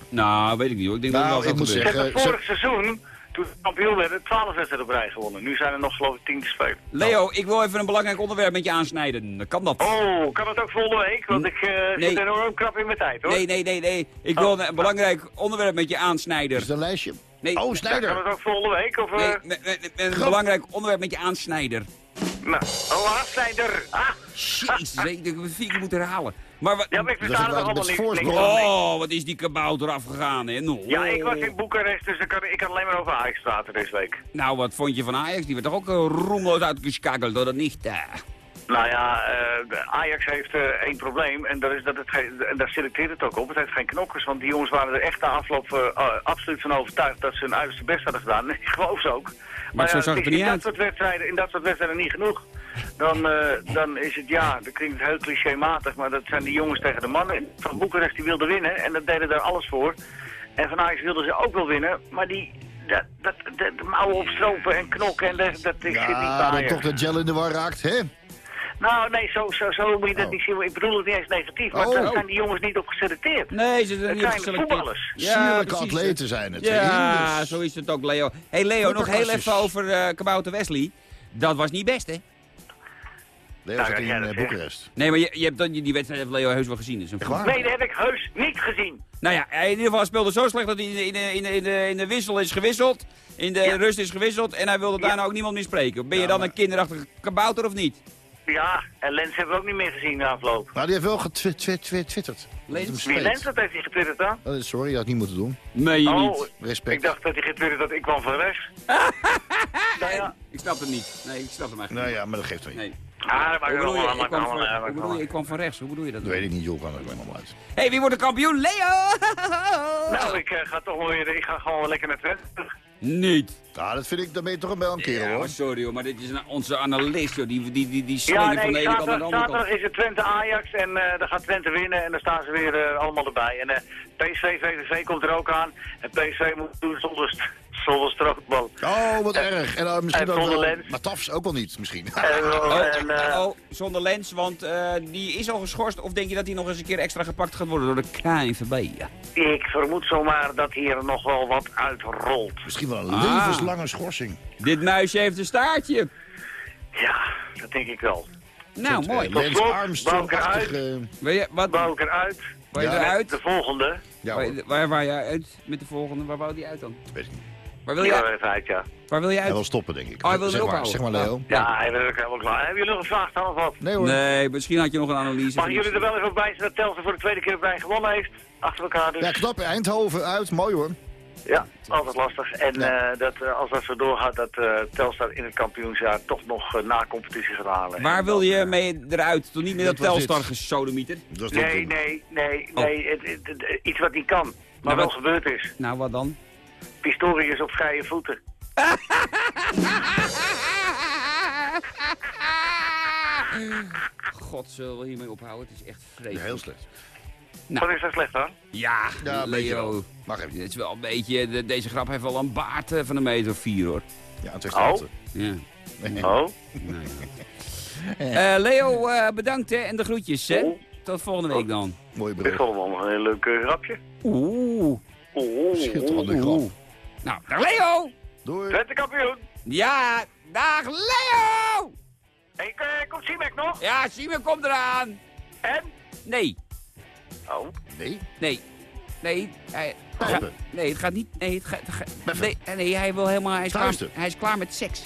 Nou, weet ik niet hoor. Ik denk Nou, dat het ik wel moet Zeggen, vorig seizoen, toen kampioen werden, 12 wedstrijden op rij gewonnen. Nu zijn er nog geloof ik 10 te spelen. Leo, ik wil even een belangrijk onderwerp met je aansnijden. Kan dat? Oh, kan dat ook volgende week? Want ik eh Nee. zit enorm krap in mijn tijd hoor. Nee, nee, nee, nee. Ik wil Oh. een belangrijk onderwerp met je aansnijden. Is een lijstje? Nee. Oh, Ja, kan Snijder. dat ook volgende week? Of, eh Nee, met, met- met een belangrijk onderwerp met je aansnijder. nou, oh, Haarsnijder. Ah, Jezus, ik denk dat we het vier keer moeten herhalen. Maar wat... ja, maar ik versta is het allemaal niet. Oh, wat is die kabouter afgegaan, hè? Nou, Ja, ik was in Boekarest, dus ik kan, ik kan alleen maar over Ajax praten deze week. Nou, wat vond je van Ajax? Die werd toch ook uh, roemloos uitgeschakeld door dat niet? eh. Nou ja, eh, de Ajax heeft eh, één probleem en dat is dat het en daar selecteert het ook op. Het heeft geen knokkers, want die jongens waren er echt na afloop eh, eh, absoluut van overtuigd dat ze hun uiterste best hadden gedaan. Ik geloof ze ook. Maar, zo ja, zag het er niet in uit. Dat soort wedstrijden, in dat soort wedstrijden niet genoeg. Dan, eh, dan is het ja, dat klinkt heel clichématig, maar dat zijn die jongens tegen de mannen. Van Boekarest die wilden winnen en dat deden daar alles voor. En van Ajax wilden ze ook wel winnen, maar die... Dat, dat, dat, de mouwen opstropen en knokken en dat, dat zit niet bij Ja, dat toch de gel in de war raakt, hè? Nou, nee, zo, zo, zo moet je dat Oh. niet zien. Ik bedoel het niet eens negatief, maar Oh. daar zijn die jongens niet op geselecteerd. Nee, ze zijn niet zijn voetballers. Sierlijke precies. atleten zijn het. Ja? Dus- zo is het ook, Leo. hey, Leo, nog heel even over eh Kabouter Wesley. Dat was niet best, hè? Leo Nou, ja, in dat eh. Boekarest. Nee, maar je, je hebt dan, die wedstrijd heeft Leo heus wel gezien. Dus een Echt waar? Nee, dat heb ik heus niet gezien. Nou ja, hij in ieder geval speelde zo slecht dat hij in de, in de, in de, in de, in de wissel is gewisseld. In de Ja. rust is gewisseld en hij wilde daarna ook niemand meer spreken. Ben je Ja, dan maar- een kinderachtige kabouter of niet? Ja, en Lens hebben we ook niet meer gezien na afloop. Nou, die heeft wel getwitterd. Lens? Wie Lens, dat heeft hij getwitterd dan? Oh, sorry, je had het niet moeten doen. Nee, je Oh, niet. Respect. ik dacht dat hij getwitterd dat ik kwam van rechts. nou ja, Ik snap het niet. Nee, ik snap hem eigenlijk Nou ja, maar dat geeft wel niet. Nee. ah, dat maakt aan, Ik maakt kwam, allemaal, van, hoe bedoel je? allemaal. ik kwam van rechts. Hoe bedoel je dat? Dat weet ik niet, joh, kan er helemaal uit. Hé, hey, wie wordt de kampioen? Leo! Nou, ik eh, ga toch wel weer, ik ga gewoon lekker naar Twente. Niet. Nou, dat vind ik, dan ben je toch een wel een kerel, Ja, hoor. sorry hoor, maar dit is onze analist, joh. Die, die, die, die Ja, slingert van de nee, ene kant naar de zaterdag, andere kant. zaterdag is het Twente Ajax en eh dan gaat Twente winnen en dan staan ze weer eh, allemaal erbij. En eh PSV, VVV komt er ook aan en PSV moet doen zonder, zonder strookbal. Oh, wat erg. En uh, misschien en zonder wel... lens. Maar Tafs ook wel niet, misschien. En, eh, Oh, en, eh, oh, zonder lens, want eh, die is al geschorst. Of denk je dat hij nog eens een keer extra gepakt gaat worden door de KNVB? Ik vermoed zomaar dat hier nog wel wat uitrolt. misschien wel een Ah. levenslange schorsing. Dit muisje heeft een staartje. Ja, dat denk ik wel. Nou, mooi. Eh, Lance slot, Armstrong-achtige... Wil je, wat, Bouw ik eruit. wou je Ja. eruit? De volgende. Ja, Waar, waar, waar je uit met de volgende? Waar wou die uit dan? weet ik niet. Waar wil je, Ja, uit? even uit, ja. Waar wil je Hij uit? wil stoppen, denk ik. Oh, hij wil zeg, maar, zeg maar, Leo. Ja, hij is ook helemaal klaar. Hebben jullie nog een vraag dan of wat? Nee hoor. Nee, misschien had je nog een analyse. Mag jullie er wel even op bij zijn dat Telstra voor de tweede keer rij gewonnen heeft? Achter elkaar dus. Ja, knap. Eindhoven uit. Mooi hoor. Ja, altijd lastig. En Ja. eh, dat, eh, als dat zo doorgaat, dat eh Telstar in het kampioensjaar toch nog na competitie gaat halen. Waar wil je mee eruit? Toch niet met dat Telstar gesodemieter? Nee, nee, nee, Oh. nee. Het, het- het- iets wat niet kan, maar Nou, wel wat- gebeurd is. Nou, wat dan? Pistorius op vrije voeten. God, zullen we hiermee ophouden? Het is echt Ja, vreselijk. heel slecht. Nou. Wat is dat slecht aan? Ja, Ja, een beetje Leo. wel. Mag even. Dit is wel een beetje, de- deze grap heeft wel een baard eh, van een meter of vier hoor. Ja, het is Oh. Ja. Oh? Nee. Eh, Leo, eh, bedankt hè en de groetjes hè. Oh. Tot volgende week dan. Mooie Dit is bril. allemaal een heel leuk grapje. Oeh. Oeh. Schitterende grap. Nou, dag Leo! Doei. Twente kampioen. Ja, dag Leo! Ik, eh, komt Siemek nog? Ja, Simon komt eraan. En? Nee, Oh. Nee. nee, nee. Hij, nee, het gaat niet. Nee, het gaat. het gaat- Beffen. nee, nee, hij wil helemaal. Hij is, klaar, hij is klaar met seks.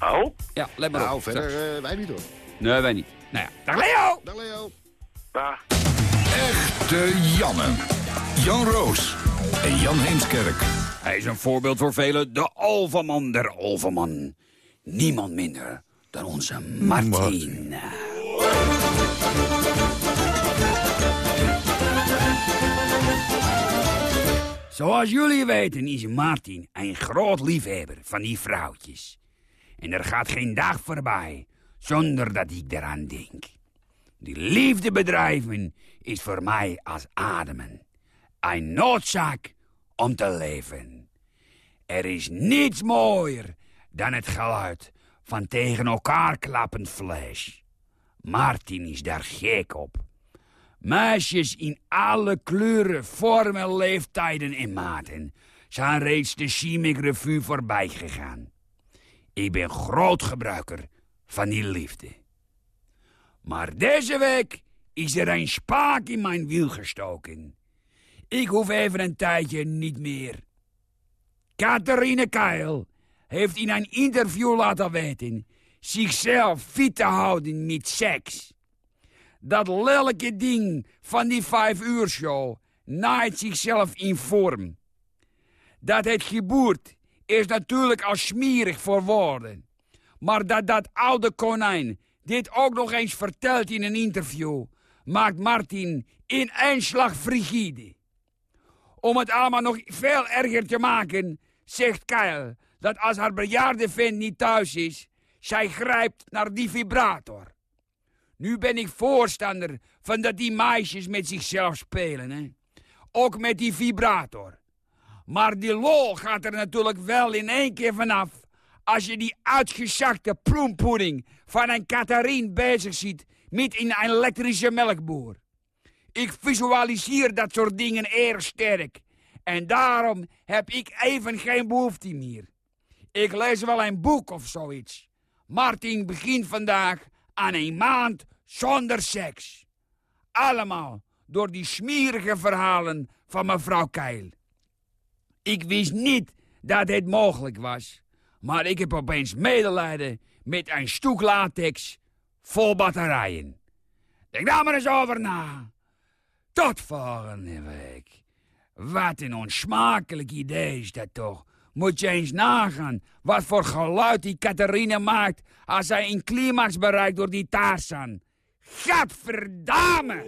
Oh? Ja, let maar Nou, op. verder eh, wij niet hoor. Nee, wij niet. Nou ja, dag Leo! Dag Leo. Dag. Echte Janne. Jan Roos en Jan Heemskerk. Hij is een voorbeeld voor velen, de alfaman der alfaman. Niemand minder dan onze Martin. Zoals jullie weten is Martin een groot liefhebber van die vrouwtjes. En er gaat geen dag voorbij zonder dat ik eraan denk. Die liefde bedrijven is voor mij als ademen. Een noodzaak om te leven. Er is niets mooier dan het geluid van tegen elkaar klappend vlees. Martin is daar gek op. Meisjes in alle kleuren, vormen, leeftijden en maten zijn reeds de Chimic Revue voorbij gegaan. Ik ben groot gebruiker van die liefde. Maar deze week is er een spaak in mijn wiel gestoken. Ik hoef even een tijdje niet meer. Catharine Keil heeft in een interview laten weten zichzelf fit te houden met seks. Dat lelijke ding van die vijf uur show naait zichzelf in vorm. Dat het geboerd is natuurlijk al smerig voor woorden. Maar dat dat oude konijn dit ook nog eens vertelt in een interview... maakt Martin in één slag frigide. Om het allemaal nog veel erger te maken, zegt Kyle dat als haar bejaarde vent niet thuis is, zij grijpt naar die vibrator. Nu ben ik voorstander van dat die meisjes met zichzelf spelen, hè. Ook met die vibrator. Maar die lol gaat er natuurlijk wel in één keer vanaf als je die uitgezakte ploempoeding van een Katharine bezig ziet met een elektrische melkboer. Ik visualiseer dat soort dingen erg sterk. En daarom heb ik even geen behoefte meer. Ik lees wel een boek of zoiets. Martin begint vandaag aan een maand zonder seks. Allemaal door die smerige verhalen van mevrouw Keil. Ik wist niet dat dit mogelijk was. Maar ik heb opeens medelijden met een stuk latex vol batterijen. Denk daar maar eens over na. Tot volgende week. Wat een onsmakelijk idee is dat toch. Moet je eens nagaan wat voor geluid die Catharine maakt... als zij een climax bereikt door die Tarzan. Gadverdamme!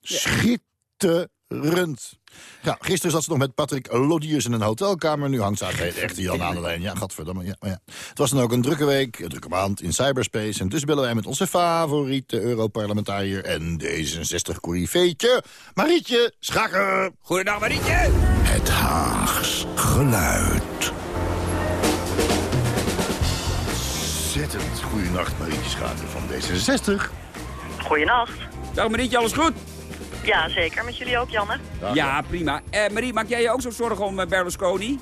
Schitterend. Ja, gisteren zat ze nog met Patrick Lodiers in een hotelkamer. Nu hangt ze de echte Jan aan de lijn. Ja, gadverdamme. Ja, maar ja. Het was dan ook een drukke week, een drukke maand in cyberspace. En dus bellen wij met onze favoriete Europarlementariër en D66-corriveetje, Marietje Schaker. Goedendag, Marietje! Het Haags geluid. Ontzettend goeienacht, Marietje Schaker van D66. Goedenacht. Dag Marietje, alles goed? Ja, zeker. Met jullie ook, Janne? Ja, prima. Eh, Marie, maak jij je ook zo zorgen om eh, Berlusconi?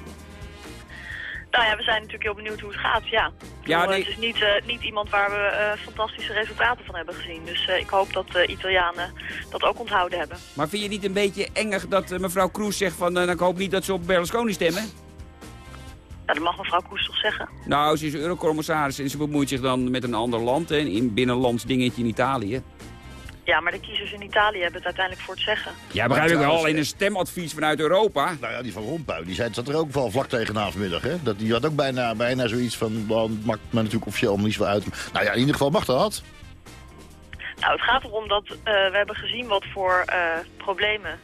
Nou ja, we zijn natuurlijk heel benieuwd hoe het gaat, ja. Ja, nee. Het is niet, eh, niet iemand waar we fantastische resultaten van hebben gezien. Dus ik hoop dat de Italianen dat ook onthouden hebben. Maar vind je niet een beetje engig dat mevrouw Kroes zegt van... eh, ik hoop niet dat ze op Berlusconi stemmen? Ja, dat mag mevrouw Koes toch zeggen? Nou, ze is eurocommissaris en ze bemoeit zich dan met een ander land... en in binnenlands dingetje in Italië. Ja, maar de kiezers in Italië hebben het uiteindelijk voor het zeggen. Ja, begrijp ik wel. Alleen een stemadvies vanuit Europa. Nou ja, die van Rompuy, die zei, zat er ook wel vlak tegenaan vanmiddag. Hè? Dat, die had ook bijna, bijna zoiets van, het maakt me natuurlijk officieel allemaal niet zo uit. Nou ja, in ieder geval mag dat. Nou, het gaat erom dat eh, we hebben gezien wat voor eh, problemen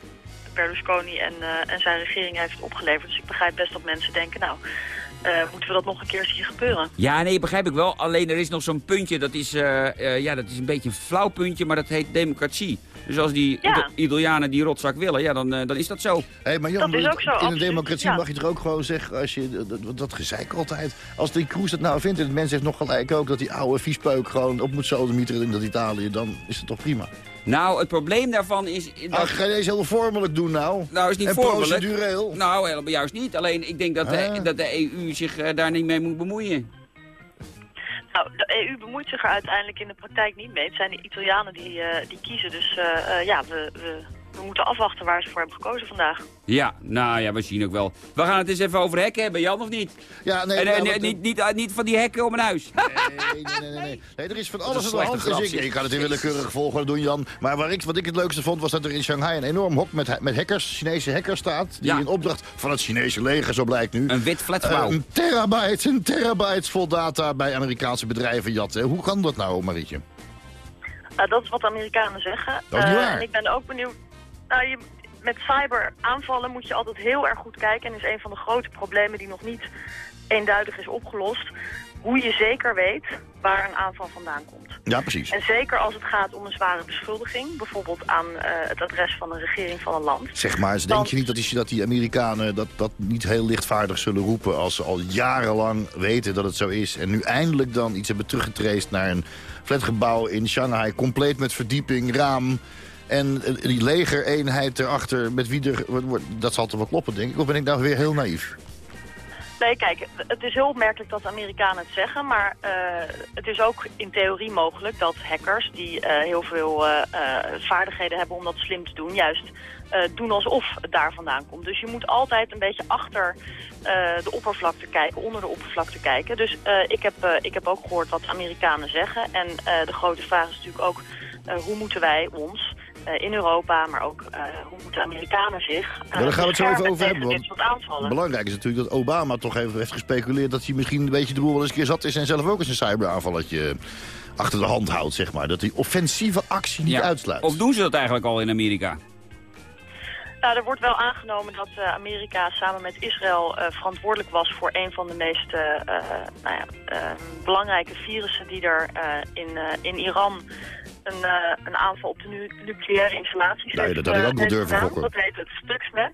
Berlusconi en, eh, en zijn regering heeft opgeleverd. Dus ik begrijp best dat mensen denken, nou, eh, moeten we dat nog een keer zien gebeuren? Ja, nee, begrijp ik wel. Alleen er is nog zo'n puntje, dat is, eh, eh, ja, dat is een beetje een flauw puntje, maar dat heet democratie. Dus als die Ja. Italianen die rotzak willen, ja, dan, dan is dat zo. Hé, maar Jan, Dat is ook zo, in een absoluut, democratie ja. mag je toch ook gewoon zeggen, als je, dat, dat gezeik altijd. Als die Kroes dat nou vindt en het mens heeft nog gelijk ook, dat die oude viespeuk gewoon op moet sodemieteren in dat Italië, dan is het toch prima. Nou, het probleem daarvan is... Dat... Ach, ga je deze heel vormelijk doen nou? Nou, is niet en vormelijk. procedureel. Nou, helemaal juist niet. Alleen ik denk dat, de, Ah. dat de EU zich eh, daar niet mee moet bemoeien. Nou, de EU bemoeit zich er uiteindelijk in de praktijk niet mee. Het zijn de Italianen die, eh, die kiezen. Dus eh, eh, ja, we, we we moeten afwachten waar ze voor hebben gekozen vandaag. Ja, nou ja, we zien ook wel. We gaan het eens even over hekken hebben, Jan, of niet? Ja, nee, en, ja, en- want- niet, niet, niet van die hekken om een huis. Nee, nee, nee, nee, nee. Nee, er is van alles een aan de hand. Dus ik, kan het in willekeurig volgorde doen, Jan. Maar waar ik, wat ik het leukste vond, was dat er in Shanghai een enorm hok met, met hackers, Chinese hackers staat. Die Ja. in opdracht van het Chinese leger, zo blijkt nu. Een wit flatgebouw. eh, een terabyte, een terabyte vol data bij Amerikaanse bedrijven jatten. Hoe kan dat nou, Marietje? Nou, dat is wat de Amerikanen zeggen. Dat is niet Eh, waar. en ik ben ook benieuwd... Nou, je, met cyberaanvallen moet je altijd heel erg goed kijken. En is een van de grote problemen die nog niet eenduidig is opgelost. Hoe je zeker weet waar een aanval vandaan komt. Ja, precies. En zeker als het gaat om een zware beschuldiging. Bijvoorbeeld aan eh, het adres van een regering van een land. Zeg maar, eens, denk je niet dat die, dat die Amerikanen dat, dat niet heel lichtvaardig zullen roepen... als ze al jarenlang weten dat het zo is... en nu eindelijk dan iets hebben teruggetraced naar een flatgebouw in Shanghai... compleet met verdieping, raam... En die legereenheid erachter, met wie er... Dat zal toch wel kloppen, denk ik? Of ben ik nou weer heel naïef? Nee, kijk, het is heel opmerkelijk dat de Amerikanen het zeggen, maar eh, het is ook in theorie mogelijk dat hackers die eh, heel veel eh, vaardigheden hebben om dat slim te doen, juist doen alsof het daar vandaan komt. Dus je moet altijd een beetje achter de oppervlakte kijken, onder de oppervlakte kijken. Dus ik, heb, ik heb ook gehoord wat de Amerikanen zeggen en de grote vraag is natuurlijk ook hoe moeten wij ons in Europa, maar ook eh, hoe moeten Amerikanen zich eh, Ja, daar gaan we het zo even over hebben, aanvallen. Belangrijk is natuurlijk dat Obama toch even heeft gespeculeerd... dat hij misschien een beetje de boel wel eens een keer zat is... en zelf ook eens een cyberaanvalletje achter de hand houdt, zeg maar. Dat die offensieve actie niet Ja. uitsluit. Of doen ze dat eigenlijk al in Amerika? Nou, er wordt wel aangenomen dat eh, Amerika samen met Israël eh, verantwoordelijk was voor een van de meest eh, eh, nou ja, eh, belangrijke virussen die er eh, in, eh, in Iran een, eh, een aanval op de nu nucleaire installaties Nee, dat had ik eh, ook wel durven gokken. Dat heet het Stuxnet.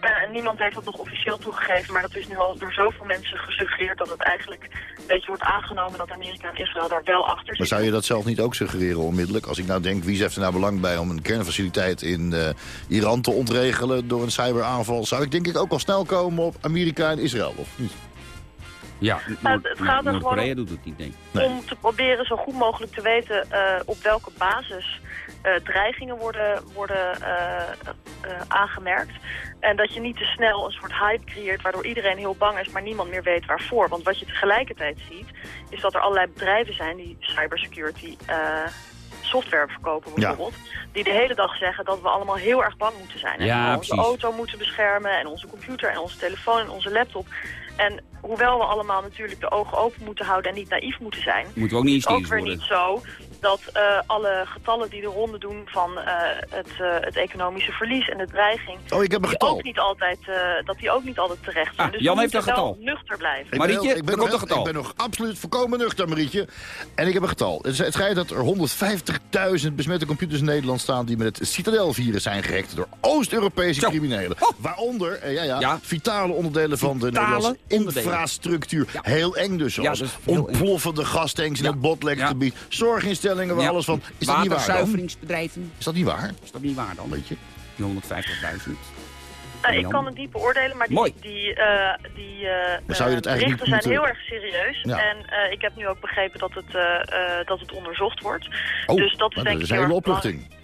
Eh, en niemand heeft dat nog officieel toegegeven, maar dat is nu al door zoveel mensen gesuggereerd dat het eigenlijk een beetje wordt aangenomen dat Amerika en Israël daar wel achter Maar zitten. zou je dat zelf niet ook suggereren onmiddellijk? Als ik nou denk, wie heeft er nou belang bij om een kernfaciliteit in Iran te ontregelen door een cyberaanval? Zou ik denk ik ook al snel komen op Amerika en Israël, of niet? Ja, Nou, het- het gaat er gewoon om- doet het niet, denk ik. Nee. om te proberen zo goed mogelijk te weten eh, op welke basis eh, dreigingen worden, worden eh, eh, aangemerkt. En dat je niet te snel een soort hype creëert waardoor iedereen heel bang is, maar niemand meer weet waarvoor. Want wat je tegelijkertijd ziet, is dat er allerlei bedrijven zijn die cybersecurity eh, software verkopen bijvoorbeeld. Die de hele dag zeggen dat we allemaal heel erg bang moeten zijn. En Ja, dat we onze precies. auto moeten beschermen en onze computer en onze telefoon en onze laptop. En hoewel we allemaal natuurlijk de ogen open moeten houden en niet naïef moeten zijn, Moeten we ook niet ook weer worden. niet zo dat eh, alle getallen die de ronde doen van eh, het, eh, het economische verlies en de dreiging, Oh, ik heb een getal. ook niet altijd, eh, dat die ook niet altijd terecht zijn. Ah, dus Jan heeft een getal. nuchter blijven. Ik ben, Marietje, ik, ben er nog, komt een getal. ik ben nog absoluut volkomen nuchter, Marietje. En ik heb een getal. Het, het schijnt dat er 150.000 besmette computers in Nederland staan... die met het Citadel-virus zijn gehackt door Oost-Europese criminelen. Oh. Waaronder ja, ja, Ja. vitale onderdelen van de Vitale Nederlandse onderdelen. infrastructuur. Ja. Heel eng dus, Ja, zoals eng. ontploffende gastanks in Ja. het botlekgebied... zorginstellingen waar Ja. alles van... Is dat niet waar dan? Is dat niet waar? Is dat niet waar dan? Weet je? Die 150.000. Nou, ik kan het niet beoordelen, maar die, Mooi. die, eh, die eh, Maar zou je dat eh, berichten niet zijn heel erg serieus. Ja. En eh, ik heb nu ook begrepen dat het, eh, eh, dat het onderzocht wordt. Oh, dus dat is denk dat is ik een hele opluchting.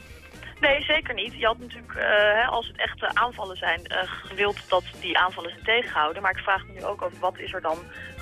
Nee, zeker niet. Je had natuurlijk, eh, hè, als het echte aanvallen zijn, eh, gewild dat die aanvallen zijn tegengehouden. Maar ik vraag me nu ook af, wat is er dan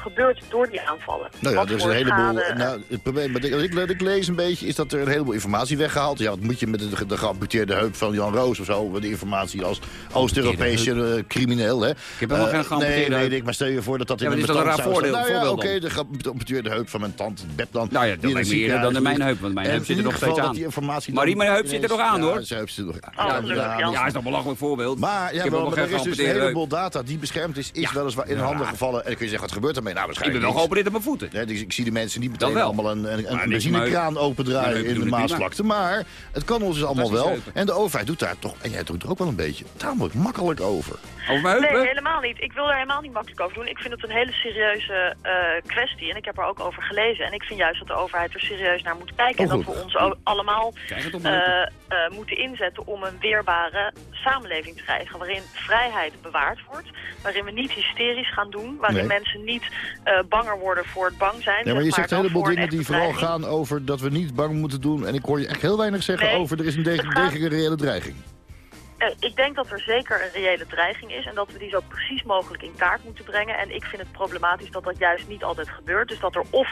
gebeurd door die aanvallen? Nou ja, Wat er is een voor heleboel. Nou, het probleem wat ik, wat ik, wat ik lees een beetje is dat er een heleboel informatie weggehaald. Ja, wat moet je met de, de geamputeerde heup van Jan Roos of zo? De informatie als Oost-Europese eh, crimineel, hè? Ik heb helemaal geen geamputeerde Nee, nee, ik, maar stel je voor dat dat Ja, in maar een is dat een bestand raar zou voordeel- staan. Nou ja, oké, de geamputeerde heup van mijn tante Beb dan. Nou ja, dat die in lijkt het me eerder dan de mijn heup, want mijn En heup zit er nog steeds dat aan. die informatie Marie, dan mijn heup zit er nog aan, hoor. zijn heup zit nog aan. Oh, Ja, is toch een belachelijk voorbeeld. maar maar nog er is dus een heleboel data die beschermd is, is weliswaar in handen gevallen. En dan kun je zeggen, wat gebeurt ermee? Nou, Ik ben waarschijnlijk wel geopereerd op mijn voeten. Ja, dus ik zie de mensen niet meteen allemaal een, een, een benzinekraan Maar opendraaien in de Maasvlakte. Maar het kan ons dus allemaal wel. heupen. En de overheid doet daar toch, en jij doet er ook wel een beetje, tamelijk makkelijk over. Over? Nee, helemaal niet. Ik wil er helemaal niet makkelijk over doen. Ik vind het een hele serieuze eh, kwestie en ik heb er ook over gelezen. En ik vind juist dat de overheid er serieus naar moet kijken. Oh, en dat we ons allemaal eh, eh, moeten inzetten om een weerbare samenleving te krijgen. Waarin vrijheid bewaard wordt. Waarin we niet hysterisch gaan doen. Waarin Nee. mensen niet eh, banger worden voor het bang zijn. Ja, maar je zegt een heleboel dingen die vooral gaan over dat we niet bang moeten doen. En ik hoor je echt heel weinig zeggen Nee, over er is een gaat- degelijke reële dreiging. Ik denk dat er zeker een reële dreiging is en dat we die zo precies mogelijk in kaart moeten brengen. En ik vind het problematisch dat dat juist niet altijd gebeurt. Dus dat er of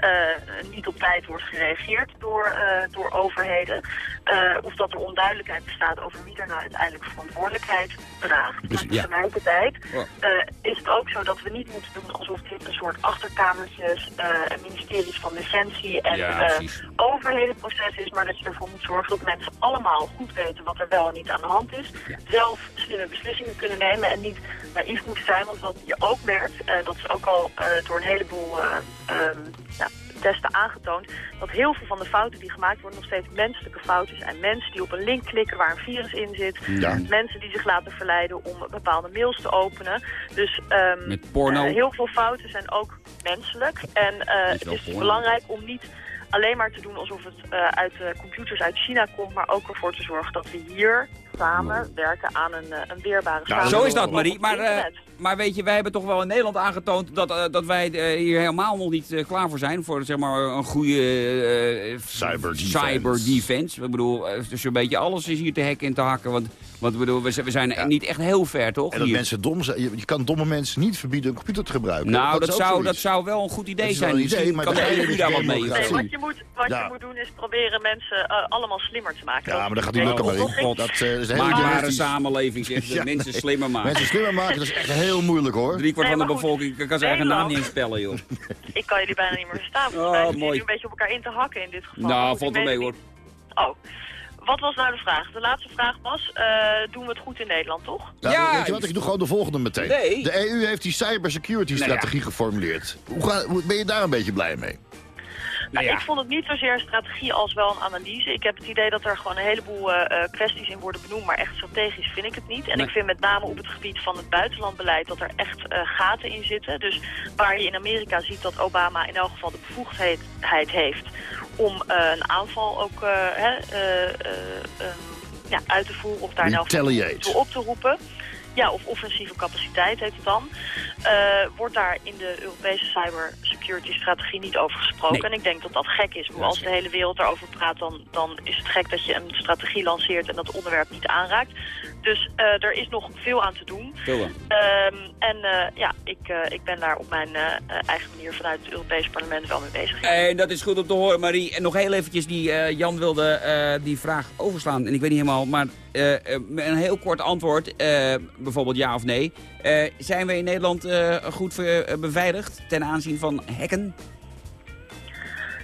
eh, niet op tijd wordt gereageerd door, eh, door overheden, eh, of dat er onduidelijkheid bestaat over wie er nou uiteindelijk verantwoordelijkheid draagt. Dus, maar ja. tegelijkertijd is het ook zo dat we niet moeten doen alsof dit een soort achterkamertjes, ministeries van Defensie en Ja, overhedenproces is, maar dat je ervoor moet zorgen dat mensen allemaal goed weten wat er wel en niet aan de hand is. Zelf slimme beslissingen kunnen nemen en niet naïef moeten zijn. Want wat je ook merkt, eh, dat is ook al eh, door een heleboel eh, ehm, ja, testen aangetoond, dat heel veel van de fouten die gemaakt worden nog steeds menselijke fouten zijn. Mensen die op een link klikken waar een virus in zit. Ja. Mensen die zich laten verleiden om bepaalde mails te openen. Dus ehm, Met porno. eh, heel veel fouten zijn ook menselijk. En Is het is belangrijk om niet alleen maar te doen alsof het uit computers uit China komt, maar ook ervoor te zorgen dat we hier samen werken aan een, eh, een weerbare Zo samenleving is dat, Marie. Maar, eh, maar weet je, wij hebben toch wel in Nederland aangetoond dat, eh, dat wij hier helemaal nog niet klaar voor zijn. Voor zeg maar, een goede eh, Cyberdefense. cyberdefense. Ik bedoel, dus een beetje alles is hier te hacken en te hakken. Want, want bedoel, we zijn, we zijn niet echt heel ver, toch? En dat hier? mensen dom zijn. Je, je kan domme mensen niet verbieden een computer te gebruiken. nou, dat, zou, dat zou wel een goed idee Dat is wel zijn. een idee, Misschien maar kan de hele daar wat mee. Nee, wat je moet, wat Ja. je moet doen is proberen mensen allemaal slimmer te maken. Ja, maar dat gaat niet lukken, Marie. Dat is een hele Maakbare realistisch- samenleving, zegt de Ja, mensen nee. slimmer maken. Mensen slimmer maken, dat is echt heel moeilijk hoor. Drie kwart Nee, van de maar bevolking kan zijn eigen naam niet eens spellen, joh. Ik kan jullie bijna niet meer verstaan. Oh, mooi. jullie een beetje op elkaar in te hakken in dit geval. Maar Nou, valt wel mee, het hoor. Oh. Wat was nou de vraag? De laatste vraag was, eh, doen we het goed in Nederland, toch? Nou, Ja, weet je wat, ik doe gewoon de volgende meteen. Nee. De EU heeft die cybersecurity Nou ja. geformuleerd. Hoe ga, ben je daar een beetje blij mee? Nou ja. Ik vond het niet zozeer een strategie als wel een analyse. Ik heb het idee dat er gewoon een heleboel eh, eh, kwesties in worden benoemd, maar echt strategisch vind ik het niet. En Nee. ik vind met name op het gebied van het buitenlandbeleid dat er echt eh, gaten in zitten. Dus waar je in Amerika ziet dat Obama in elk geval de bevoegdheid heeft om een aanval ook eh, hè, eh, eh, ehm, ja, uit te voeren of daar in elk geval Retaliate. toe op te roepen. Ja, of offensieve capaciteit heet het dan. Eh, wordt daar in de Europese cybersecurity strategie niet over gesproken. Nee. En ik denk dat dat gek is. Ja, Als de hele wereld erover praat, dan, dan is het gek dat je een strategie lanceert en dat onderwerp niet aanraakt. Dus eh, er is nog veel aan te doen. Veel dan. Ehm, en eh, ja, ik, eh, ik ben daar op mijn eigen manier vanuit het Europese parlement wel mee bezig. En dat is goed om te horen, Marie. En nog heel eventjes, die, Jan wilde die vraag overslaan. En ik weet niet helemaal, maar een heel kort antwoord. bijvoorbeeld ja of nee. Zijn we in Nederland goed beveiligd ten aanzien van hacken?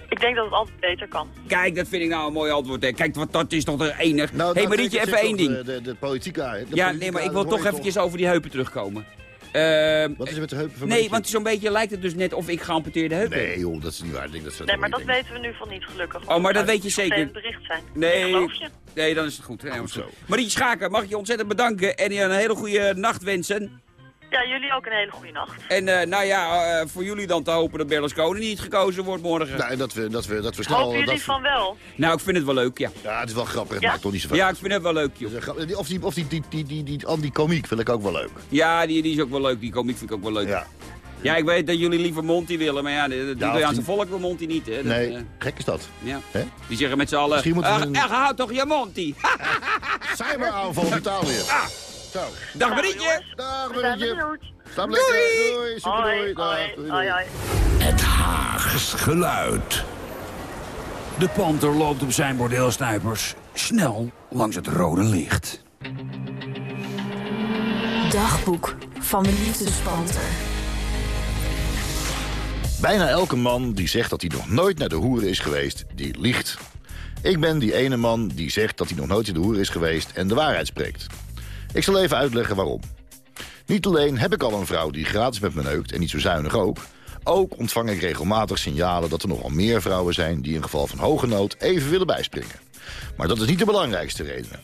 Ik denk dat het altijd beter kan. Kijk, dat vind ik nou een mooi antwoord. Hè. Kijk, wat, dat is toch de enig. Nou, hey, dat Marietje, even één ding. De, de, de politiek uit. Ja, nee, maar ik wil toch eventjes over die heupen terugkomen. Eh, Wat is er met de heupen van nee, Marietje? want zo'n beetje lijkt het dus net of ik geamputeerde heupen heb. Nee joh, dat is niet waar. Ik denk dat ze Nee, maar dat denken. weten we nu van niet gelukkig. Oh, maar dat weet je zeker. vervelend bericht zijn. Nee. Ik geloof je. Nee, dan is het goed. Nee, Goed zo. Marie Schaken, mag ik je ontzettend bedanken en je een hele goede nacht wensen. Ja, jullie ook een hele goede nacht. En eh, nou ja, eh, voor jullie dan te hopen dat Berlusconi niet gekozen wordt morgen. Nee, dat we, dat we, dat we snel... Hopen jullie dat we- van wel? Nou, ik vind het wel leuk, ja. Ja, het is wel grappig. Het Ja? maakt toch niet zoveel Ja, ik vind het wel leuk, joh. Dus, eh, die- Of die, of die, die, die, die, die, die komiek vind ik ook wel leuk. Ja, die, die is ook wel leuk. Die komiek vind ik ook wel leuk. Ja. Ja, ik weet dat jullie liever Monty willen, maar ja, de, de Ja, Italiaanse die- volk wil Monty niet. Hè. Dat, Nee, gek is dat. ja. Hè? Die zeggen met z'n allen, Misschien moeten we "Ach, een- ach, houd toch je Monty. Cyberaanval op Italië. Ah. Zo. Dag Marietje. Dag, Marietje. Slaap lekker. Doei. Super Hoi, doei. Dag. hoi, Doei, hoi, doei. hoi. Het Haags geluid. De panter loopt op zijn bordeelsnijpers snel langs het rode licht. Dagboek van de liefdespanter. Bijna elke man die zegt dat hij nog nooit naar de hoeren is geweest, die liegt. Ik ben die ene man die zegt dat hij nog nooit in de hoeren is geweest en de waarheid spreekt. Ik zal even uitleggen waarom. Niet alleen heb ik al een vrouw die gratis met me neukt en niet zo zuinig ook... ook ontvang ik regelmatig signalen dat er nogal meer vrouwen zijn... die in geval van hoge nood even willen bijspringen. Maar dat is niet de belangrijkste reden.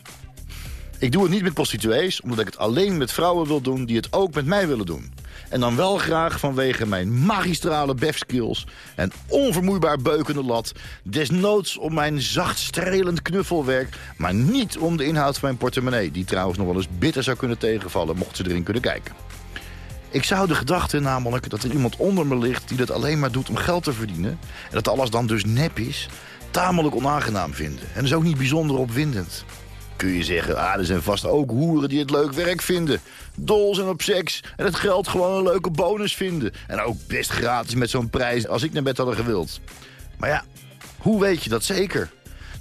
Ik doe het niet met prostituees, omdat ik het alleen met vrouwen wil doen... die het ook met mij willen doen. En dan wel graag vanwege mijn magistrale befskills... en onvermoeibaar beukende lat. Desnoods om mijn zacht strelend knuffelwerk... maar niet om de inhoud van mijn portemonnee... die trouwens nog wel eens bitter zou kunnen tegenvallen... mocht ze erin kunnen kijken. Ik zou de gedachte namelijk dat er iemand onder me ligt... die dat alleen maar doet om geld te verdienen... en dat alles dan dus nep is... tamelijk onaangenaam vinden. En dus ook niet bijzonder opwindend. Kun je zeggen, ah, er zijn vast ook hoeren die het leuk werk vinden. Dol zijn op seks en het geld gewoon een leuke bonus vinden. En ook best gratis met zo'n prijs als ik naar bed hadden gewild. Maar ja, hoe weet je dat zeker?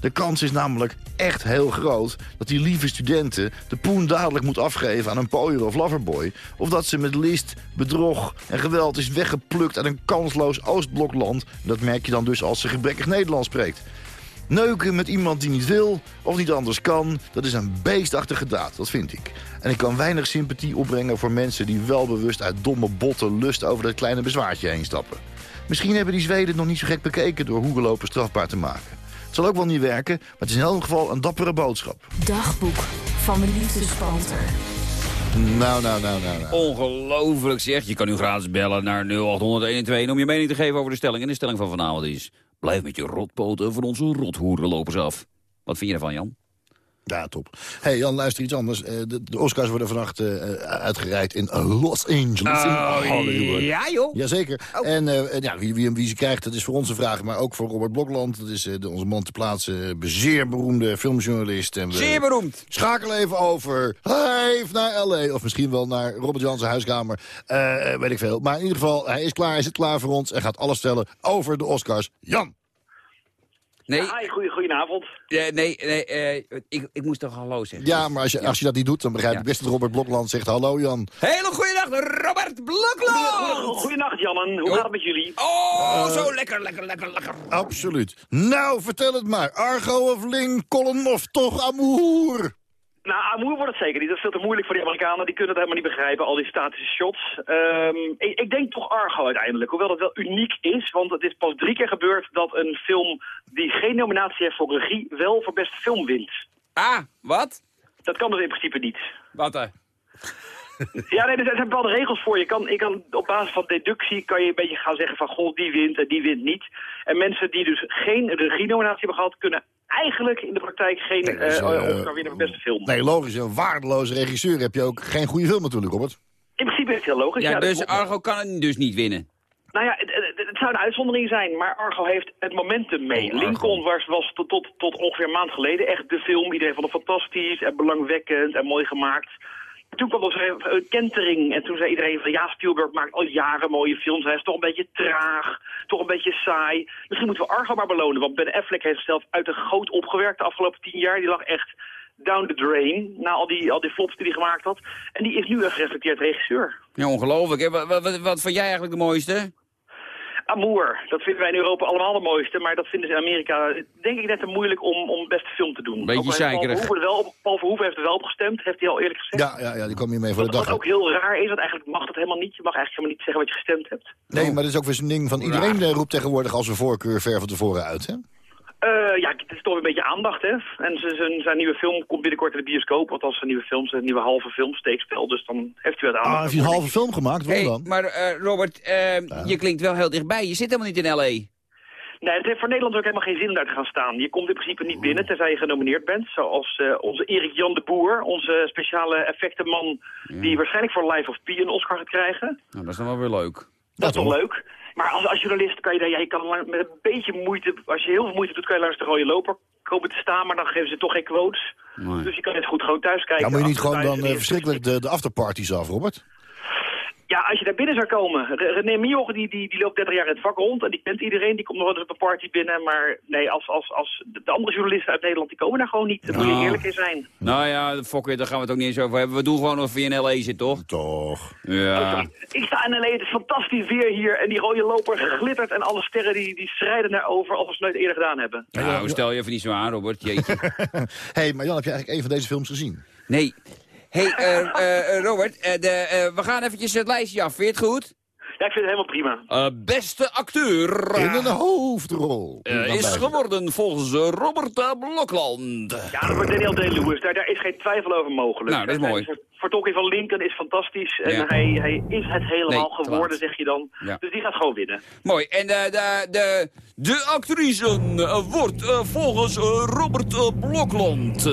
De kans is namelijk echt heel groot dat die lieve studenten de poen dadelijk moet afgeven aan een pooier of loverboy. Of dat ze met list, bedrog en geweld is weggeplukt uit een kansloos Oostblokland. Dat merk je dan dus als ze gebrekkig Nederlands spreekt. Neuken met iemand die niet wil of niet anders kan, dat is een beestachtige daad, dat vind ik. En ik kan weinig sympathie opbrengen voor mensen die welbewust uit domme botte lust over dat kleine bezwaartje heen stappen. Misschien hebben die Zweden het nog niet zo gek bekeken door hoegelopen strafbaar te maken. Het zal ook wel niet werken, maar het is in elk geval een dappere boodschap. Dagboek van de liefdespanter. Nou, nou, nou, nou, nou. Ongelooflijk zeg. Je kan nu gratis bellen naar 0800 om je mening te geven over de stelling. En de stelling van vanavond is... Blijf met je rotpoten van onze rothoerenlopers af. Wat vind je ervan, Jan? Ja, top. hey, Jan, luister iets anders. Eh, de, de Oscars worden vannacht uh, uitgereikt in Los Angeles. Oh, in Hollywood. ja, joh. Jazeker. Oh. En uh, ja, wie, wie, wie ze krijgt, dat is voor onze vraag. Maar ook voor Robert Blokland. Dat is de, onze man te plaatsen. zeer beroemde filmjournalist. En we zeer beroemd. Schakelen even over. Live naar L.A. Of misschien wel naar Robert Jansen huiskamer. weet ik veel. Maar in ieder geval, hij is klaar. Hij zit klaar voor ons. En gaat alles stellen over de Oscars. Jan. Nee. Ja, hi, goeie, goedenavond. Uh, nee, nee uh, ik, ik moest toch hallo zeggen? Ja, maar als je, ja. als je dat niet doet, dan begrijp ik ja. best dat Robert Blokland zegt hallo Jan. Hele goeiedag, Robert Blokland! Goeienacht, Jannen. Hoe gaat het met jullie? Oh, uh, zo lekker, lekker, lekker, lekker. Absoluut. Nou, vertel het maar. Argo of Lincoln of toch Amour? Nou, Amour wordt het zeker niet. Dat is veel te moeilijk voor die Amerikanen. Die kunnen het helemaal niet begrijpen, al die statische shots. Um, ik, ik, denk toch Argo uiteindelijk. Hoewel dat wel uniek is, want het is pas drie keer gebeurd... dat een film die geen nominatie heeft voor regie... wel voor beste film wint. Ah, wat? Dat kan dus in principe niet. Wat hè? Ja, nee, er zijn bepaalde regels voor. Je kan, je kan op basis van deductie kan je een beetje gaan zeggen van... goh, die wint en die wint niet. En mensen die dus geen regie-nominatie hebben gehad... kunnen eigenlijk in de praktijk geen nee, dus, uh, Oscar winnen voor beste film. Nee, logisch. Een waardeloze regisseur heb je ook geen goede film natuurlijk, Robert. In principe is het heel logisch. Ja, ja dus Argo kan het dus niet winnen. Nou ja, het, het, het, zou een uitzondering zijn, maar Argo heeft het momentum mee. Oh, Lincoln was, was tot, tot, tot ongeveer een maand geleden echt de film. Iedereen vond het fantastisch en belangwekkend en mooi gemaakt. Toen kwam er kentering en toen zei iedereen van ja, Spielberg maakt al jaren mooie films. Hij is toch een beetje traag, toch een beetje saai. Misschien moeten we Argo maar belonen, want Ben Affleck heeft zichzelf uit de goot opgewerkt de afgelopen tien jaar. Die lag echt down the drain na al die, al die flops die hij gemaakt had. En die is nu een gereflecteerd regisseur. Ja, ongelooflijk. Wat, wat, wat vond jij eigenlijk de mooiste? Amour. Dat vinden wij in Europa allemaal de mooiste. Maar dat vinden ze in Amerika, denk ik, net te moeilijk om, om beste film te doen. Beetje zeikerig. Paul, Paul Verhoeven heeft er wel op gestemd, heeft hij al eerlijk gezegd. Ja, ja, ja die kwam hier mee voor de dag. Wat ook heel raar is, want eigenlijk mag dat helemaal niet. Je mag eigenlijk helemaal niet zeggen wat je gestemd hebt. Nee, maar dat is ook weer zo'n ding van iedereen ja. roept tegenwoordig als een voorkeur ver van tevoren uit, hè? Uh, ja, het is toch een beetje aandacht, hè. En zijn, zijn nieuwe film komt binnenkort in de bioscoop. Want als zijn nieuwe film, zijn nieuwe halve film, steekspel. Dus dan heeft hij wat aandacht. Ah, heeft hij een halve film gemaakt? Waarom hey, dan? Maar uh, Robert, uh, ja. je klinkt wel heel dichtbij. Je zit helemaal niet in L.A. Nee, het heeft voor Nederland ook helemaal geen zin om daar te gaan staan. Je komt in principe niet binnen tenzij je genomineerd bent. Zoals uh, onze Erik Jan de Boer, onze speciale effectenman... Ja. die waarschijnlijk voor Life of Pi een Oscar gaat krijgen. Nou, dat is dan wel weer leuk. Dat, dat is toch leuk. Maar als, als journalist kan je daar, ja, je kan met een beetje moeite, als je heel veel moeite doet, kan je langs de rode loper komen te staan, maar dan geven ze toch geen quotes. Nee. Dus je kan net goed gewoon thuis kijken. Ja, moet je niet gewoon dan uh, verschrikkelijk de, de afterparties af, Robert? Ja, als je daar binnen zou komen. René Mioch, die, die, die loopt 30 jaar in het vak rond en die kent iedereen. Die komt nog wel eens op een party binnen. Maar nee, als, als, als de andere journalisten uit Nederland, die komen daar gewoon niet. Daar moet je Nou. eerlijk in zijn. Nou ja, fokker, daar gaan we het ook niet eens over hebben. We doen gewoon of je in L.A. zit, toch? Toch. Ja. Ik sta in L.A., het is fantastisch weer hier. En die rode loper glittert en alle sterren die, die strijden daarover als we het nooit eerder gedaan hebben. Nou, stel je even niet zo aan, Robert. Jeetje. Hé, hey, maar Jan, heb je eigenlijk een van deze films gezien? Nee. Hey, uh, uh, Robert, uh, de, we gaan eventjes het lijstje af. Vind je het goed? Ja, ik vind het helemaal prima. beste acteur. In een hoofdrol. is geworden volgens Robert Blokland. Ja, dat wordt Daniel Day-Lewis. Daar, daar is geen twijfel over mogelijk. Nou, dat is mooi. De vertolking van Lincoln is fantastisch. En Ja. hij, hij is het helemaal Nee, geworden, zeg je dan. Ja. Dus die gaat gewoon winnen. Mooi. En de, de, de, de actrice eh, wordt eh, volgens eh, Robert eh, Blokland.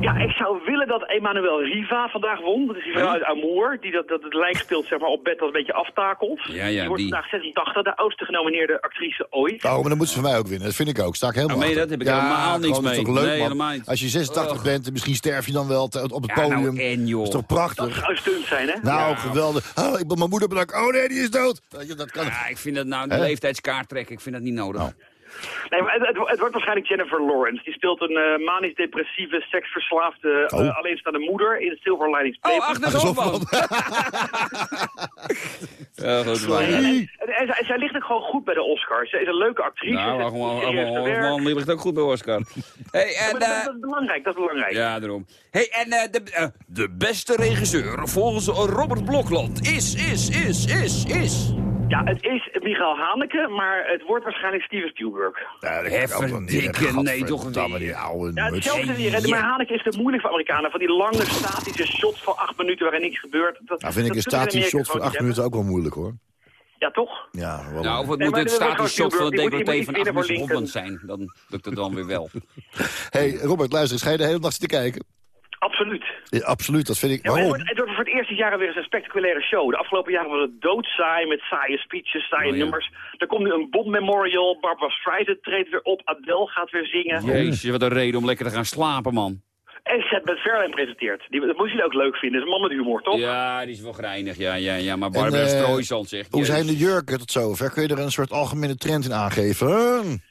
Ja, ik zou willen dat Emmanuel Riva vandaag won. Dat is die vrouw uit Amour, die dat, dat het lijk speelt zeg maar, op bed dat een beetje aftakelt. Ja, ja, die wordt die. vandaag 86, de oudste genomineerde actrice ooit. Oh, maar dan moet ze van mij ook winnen. Dat vind ik ook. Sta ik helemaal nee, achter. dat heb ik helemaal niks dat is mee. toch leuk, Nee, man. helemaal niet. Als je 86 Ugh. bent, misschien sterf je dan wel te- op het Ja, nou, podium. en, joh. Dat is toch Dat prachtig? zou een stunt zijn, hè? Nou, geweldig. Oh, ik ben mijn moeder bedankt. Oh nee, die is dood. Weet je, Dat kan. Ja, ik vind dat nou de Hè? leeftijdskaart trekken. Ik vind dat niet nodig. Oh. Nee, maar het, het, het wordt waarschijnlijk Jennifer Lawrence. Die speelt een eh, manisch-depressieve, seksverslaafde, eh, Oh. alleenstaande moeder in Silver Linings Oh, Playbook. Ach, hoofdman. Ja, goed, En, maar- en, en, en zij, ligt ook gewoon goed bij de Oscars. Ze is een leuke actrice. Nou, die ligt ook goed bij Oscar. Hey, Ja, en, maar dat, eh, dat is belangrijk, dat is belangrijk. ja, daarom. Hey, en eh, de, de beste regisseur volgens Robert Blokland is, is, is, is, is... Ja, het is Michael Haneke, maar het wordt waarschijnlijk Steven Spielberg. Ja, verdikke, nee, toch weer. die oude Ja, hetzelfde ja. Maar Haneke is te moeilijk voor Amerikanen. Van die lange statische shots van acht minuten waarin niks gebeurt. Dat, Nou, vind ik een kunnen ze in statisch Amerika shot van acht niet minuten ook wel moeilijk, hoor. Ja, toch? Ja, wel. Nou, of het Nee, moet een gewoon shot van het decolleté van voor Hofland zijn. Dan lukt het dan weer wel. hey, Robert, luister eens. Ga je de hele nacht zitten kijken? Absoluut. Ja, absoluut, dat vind ik. Ja, maar het, Waarom? wordt, het wordt voor het eerst dit jaar weer eens een spectaculaire show. De afgelopen jaren was het doodsaai met saaie speeches, saaie Oh, ja. nummers. Er komt nu een Bob Memorial, Barbara Streisand treedt weer op, Adele gaat weer zingen. Jezus, wat een reden om lekker te gaan slapen, man. En Seth MacFarlane presenteert. Die, dat moest je ook leuk vinden. Dat is een man met humor, toch? Ja, die is wel greinig. Ja, ja, ja. Maar Barbara En, eh, Streisand zegt... Hoe Jezus. zijn de jurken tot zover? Kun je er een soort algemene trend in aangeven?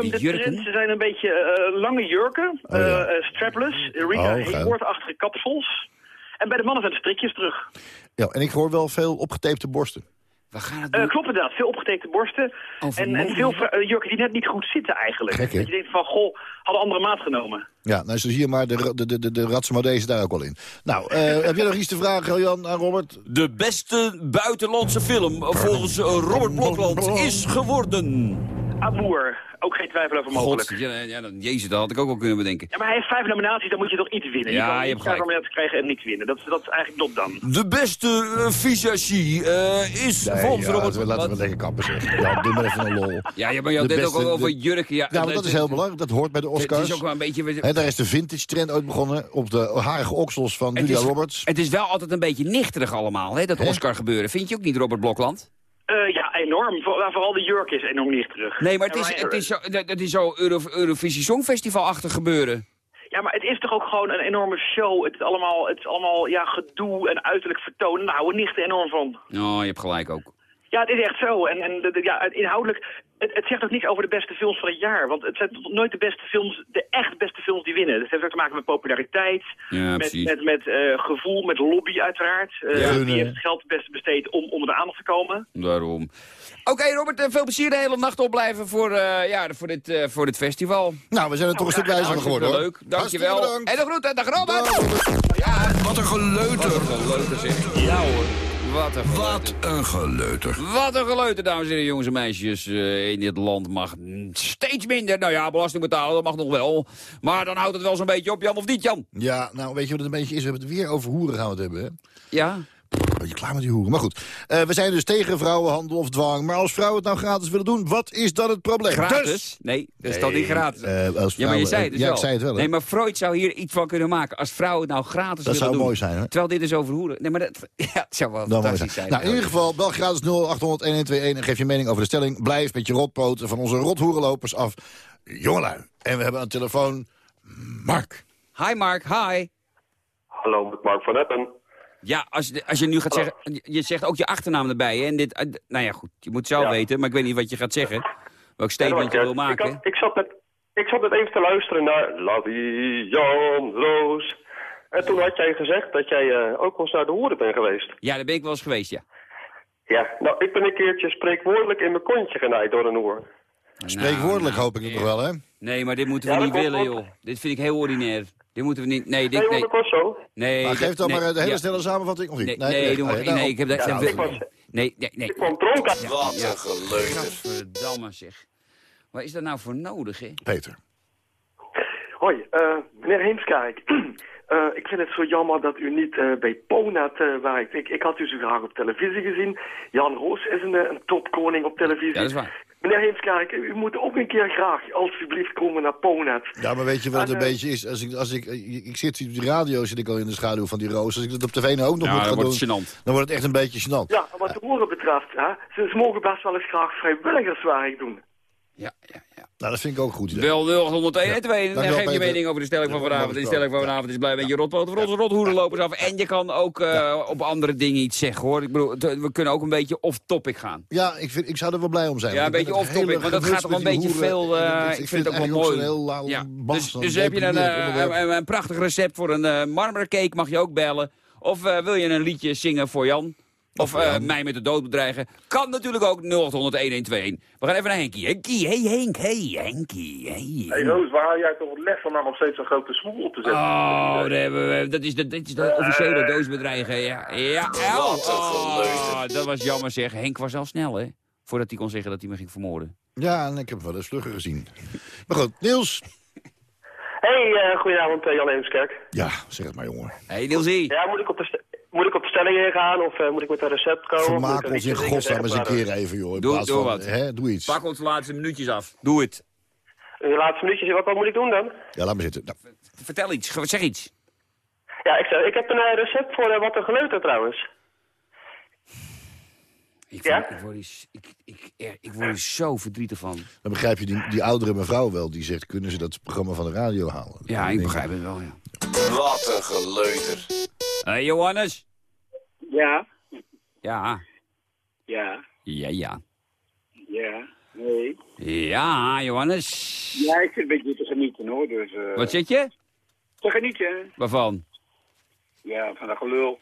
Die de jurken? trends zijn een beetje eh, lange jurken, Oh, ja. eh, eh, strapless, Rita Oh, geil. Hayworth-achtige kapsels. En bij de mannen zijn de strikjes terug. Ja, en ik hoor wel veel opgetapte borsten. We gaan het Eh, klopt inderdaad, veel opgetekende borsten. En, veel eh, jurken die net niet goed zitten eigenlijk. Gek, dat je denkt van, goh, hadden andere maat genomen. Ja, nou zo zie je maar, de, de, de, de, de Ratsmodee daar ook al in. Nou, eh, heb jij nog iets te vragen, Jan, aan Robert? De beste buitenlandse film volgens eh, Robert Blokland is geworden. Amour, ook geen twijfel over mogelijk. God, ja, ja, dat- jezus, dat had ik ook wel kunnen bedenken. Ja, maar hij heeft vijf nominaties, dan moet je toch iets winnen. Ja, je kan je niet hebt vijf gelijk. nominaties krijgen en niks winnen. Dat, is- dat is eigenlijk not dan. De beste uh, visagie eh, is Nee, volgens ja, Robert... laten we, laten we Wat? lekker kappen zeggen. Ja, doe maar even een lol. Ja, ja, maar je had net ook al over de- jurken. Ja, Ja, maar dat is heel belangrijk. Dat hoort bij de Het Oscars. is ook wel een beetje... Hè, daar is de vintage trend ooit begonnen. Op de harige oksels van Het Julia Roberts. het is wel altijd een beetje nichterig allemaal, hè, dat? Oscar gebeuren. Vind je ook niet, Robert Blokland? Eh, ja, enorm. Voor- vooral de jurk is enorm niet terug. Nee, maar het is, het is zo, het is zo Euro, Eurovisie Songfestival-achtig gebeuren. Ja, maar het is toch ook gewoon een enorme show. Het is allemaal, het is allemaal ja, gedoe en uiterlijk vertoon. Nou, houden niet enorm van. Oh, je hebt gelijk ook. Ja, het is echt zo. En, en ja, inhoudelijk, het, het zegt ook niks over de beste films van het jaar. Want het zijn nooit de beste films, de echt beste films die winnen. Dat heeft ook te maken met populariteit, Ja, met, met, met eh, gevoel, met lobby uiteraard. Eh, Ja. Wie heeft het geld het beste besteed om onder de aandacht te komen? Daarom. Oké, Robert, eh, veel plezier de hele nacht opblijven voor, eh, ja, voor, dit, eh, voor dit festival. Nou, we zijn er toch een stuk wijzer van geworden, hoor. leuk, dankjewel. En de groeten, dag Robert! Wat een geleuter. Wat een geleuter zeg. Ja hoor, wat een geleuter. Wat een geleuter. Wat een geleuter, dames en heren, jongens en meisjes. eh, in dit land mag steeds minder. Nou ja, belasting betalen, dat mag nog wel. Maar dan houdt het wel zo'n beetje op, Jan, of niet, Jan? Ja, nou, weet je wat het een beetje is? We hebben het weer over hoeren gaan we het hebben, hè? Ja? Een beetje klaar met die hoeren. Maar goed, eh, we zijn dus tegen vrouwenhandel of dwang. Maar als vrouwen het nou gratis willen doen, wat is dan het probleem? Gratis? Dus, Nee, dat is toch niet gratis? eh, als ja, maar je zei het dus ja, wel. ik zei het wel. hè. Nee, maar Freud zou hier iets van kunnen maken. Als vrouwen het nou gratis Dat willen zou doen. mooi zijn, hè? Terwijl dit is over hoeren. Nee, maar dat, ja, het zou wel mooi fantastisch zijn. zijn. Nou, in ieder geval, bel gratis 0800 1121 en geef je mening over de stelling. Blijf met je rotpoten van onze rothoerenlopers af. Jongelui. En we hebben aan de telefoon Mark. Hi Mark, hi. Hallo, met Mark van Eppen. Ja, als, je- als je nu gaat zeggen... je- zegt ook je achternaam erbij, hè? En dit, eh, nou ja, goed. Je moet het zelf Ja. weten, maar ik weet niet wat je gaat zeggen. Welk statement je wil maken. Ik, had- ik, zat net, ik zat net even te luisteren naar Lavie, Jan, Roos. En toen had jij gezegd dat jij eh, ook wel eens naar de hoeren bent geweest. Ja, daar ben ik wel eens geweest, ja. Ja, nou, ik ben een keertje spreekwoordelijk in mijn kontje genaaid door een hoer. Spreekwoordelijk Nou, hoop ik het nog wel, hè? Nee, maar dit moeten we Ja, niet willen, joh. Dit vind ik heel ordinair. Dit moeten we niet... Nee, dit... Nee, Nee, was zo. nee, Maar geef dan nee, maar de hele ja. snelle samenvatting, of niet? Nee, nee, doe maar- nou, nee, ik heb dat... Ja, dat- ik was- Nee, nee, nee. Ik kwam dronken. Wat een geleuter. Verdamme, zeg. Wat is dat nou voor nodig, hè? Peter. Hoi, eh, meneer Heemskerk. Eh, ik vind het zo jammer dat u niet eh, bij Ponet eh, werkt. Ik, ik had u zo graag op televisie gezien. Jan Roos is een, eh, een topkoning op televisie. Ja, dat is waar. Meneer Heemskerk, u moet ook een keer graag alsjeblieft komen naar Ponet. Ja, maar weet je wat En, het een eh, beetje is? Als ik, als ik, ik, ik zit hier op die radio, zit ik al in de schaduw van die roos. Als ik dat op tv nou ook nog Ja, moet dan gaan wordt doen, het gênant. dan wordt het echt een beetje gênant. Ja, wat de horen betreft, hè, ze, mogen best wel eens graag vrijwilligerswerk doen. Nou, dat vind ik ook goed. idee. Wel 0101 en 2. Dan geef je mening over de stelling van vanavond. De stelling van vanavond is blij met je rotpoten voor onze rothoerenlopers af. En je kan ook eh, op andere dingen iets zeggen, hoor. Ik bedoel, we kunnen ook een beetje off-topic gaan. Ja, ik, vind, ik zou er wel blij om zijn. Ja, een beetje off-topic, want dat gaat toch een beetje veel... eh, ik vind het ook wel mooi. bas, Dus, dus heb je een, eh, een, prachtig recept voor een eh marmercake, mag je ook bellen. Of eh, wil je een liedje zingen voor Jan? Of eh, mij met de dood bedreigen. Kan natuurlijk ook 0800 1121. We gaan even naar Henkie. Henkie, hey Henk, hey Henkie, hey. Hé Roos, waar haal jij toch het lef van om nog steeds zo'n grote smoel op te zetten? Oh, daar hebben we, dat, is de, dat is de officiële doosbedreigen. Ja, ja. Oh, oh, dat was jammer zeg. Henk was al snel, hè? Voordat hij kon zeggen dat hij me ging vermoorden. Ja, en ik heb wel eens vlugger gezien. Maar goed, Niels. Hey, eh goedenavond eh, Jan Heemskerk. Ja, zeg het maar, jongen. Hey Nielsie. Ja, moet ik op de, moet ik op de stelling ingaan of eh, moet ik met een recept komen? Vermaak ons in godsnaam eens een keer even, joh. In Doe, plaats doe van, wat. Hè, doe iets. Pak ons de laatste minuutjes af. Doe het. De laatste minuutjes, wat, wat moet ik doen dan? Ja, laat maar zitten. Nou, Vertel iets. Zeg iets. Ja, ik, ik heb een eh, recept voor eh, wat een geleuter trouwens. Ik, Ja? word, ik, word hier, ik, ik, er- ik word hier zo verdrietig van. dan begrijp je die, die oudere mevrouw wel. Die zegt, kunnen ze dat programma van de radio halen? Ja, ik begrijp het wel, ja. Wat een geleuter. Hé, Johannes. Ja, Ja. ja, Ja, ja. ja, nee. Ja, Johannes. Ja, ik zit een beetje te genieten hoor, dus... eh, Wat zit je? Te genieten, Waarvan? ja, van dat gelul.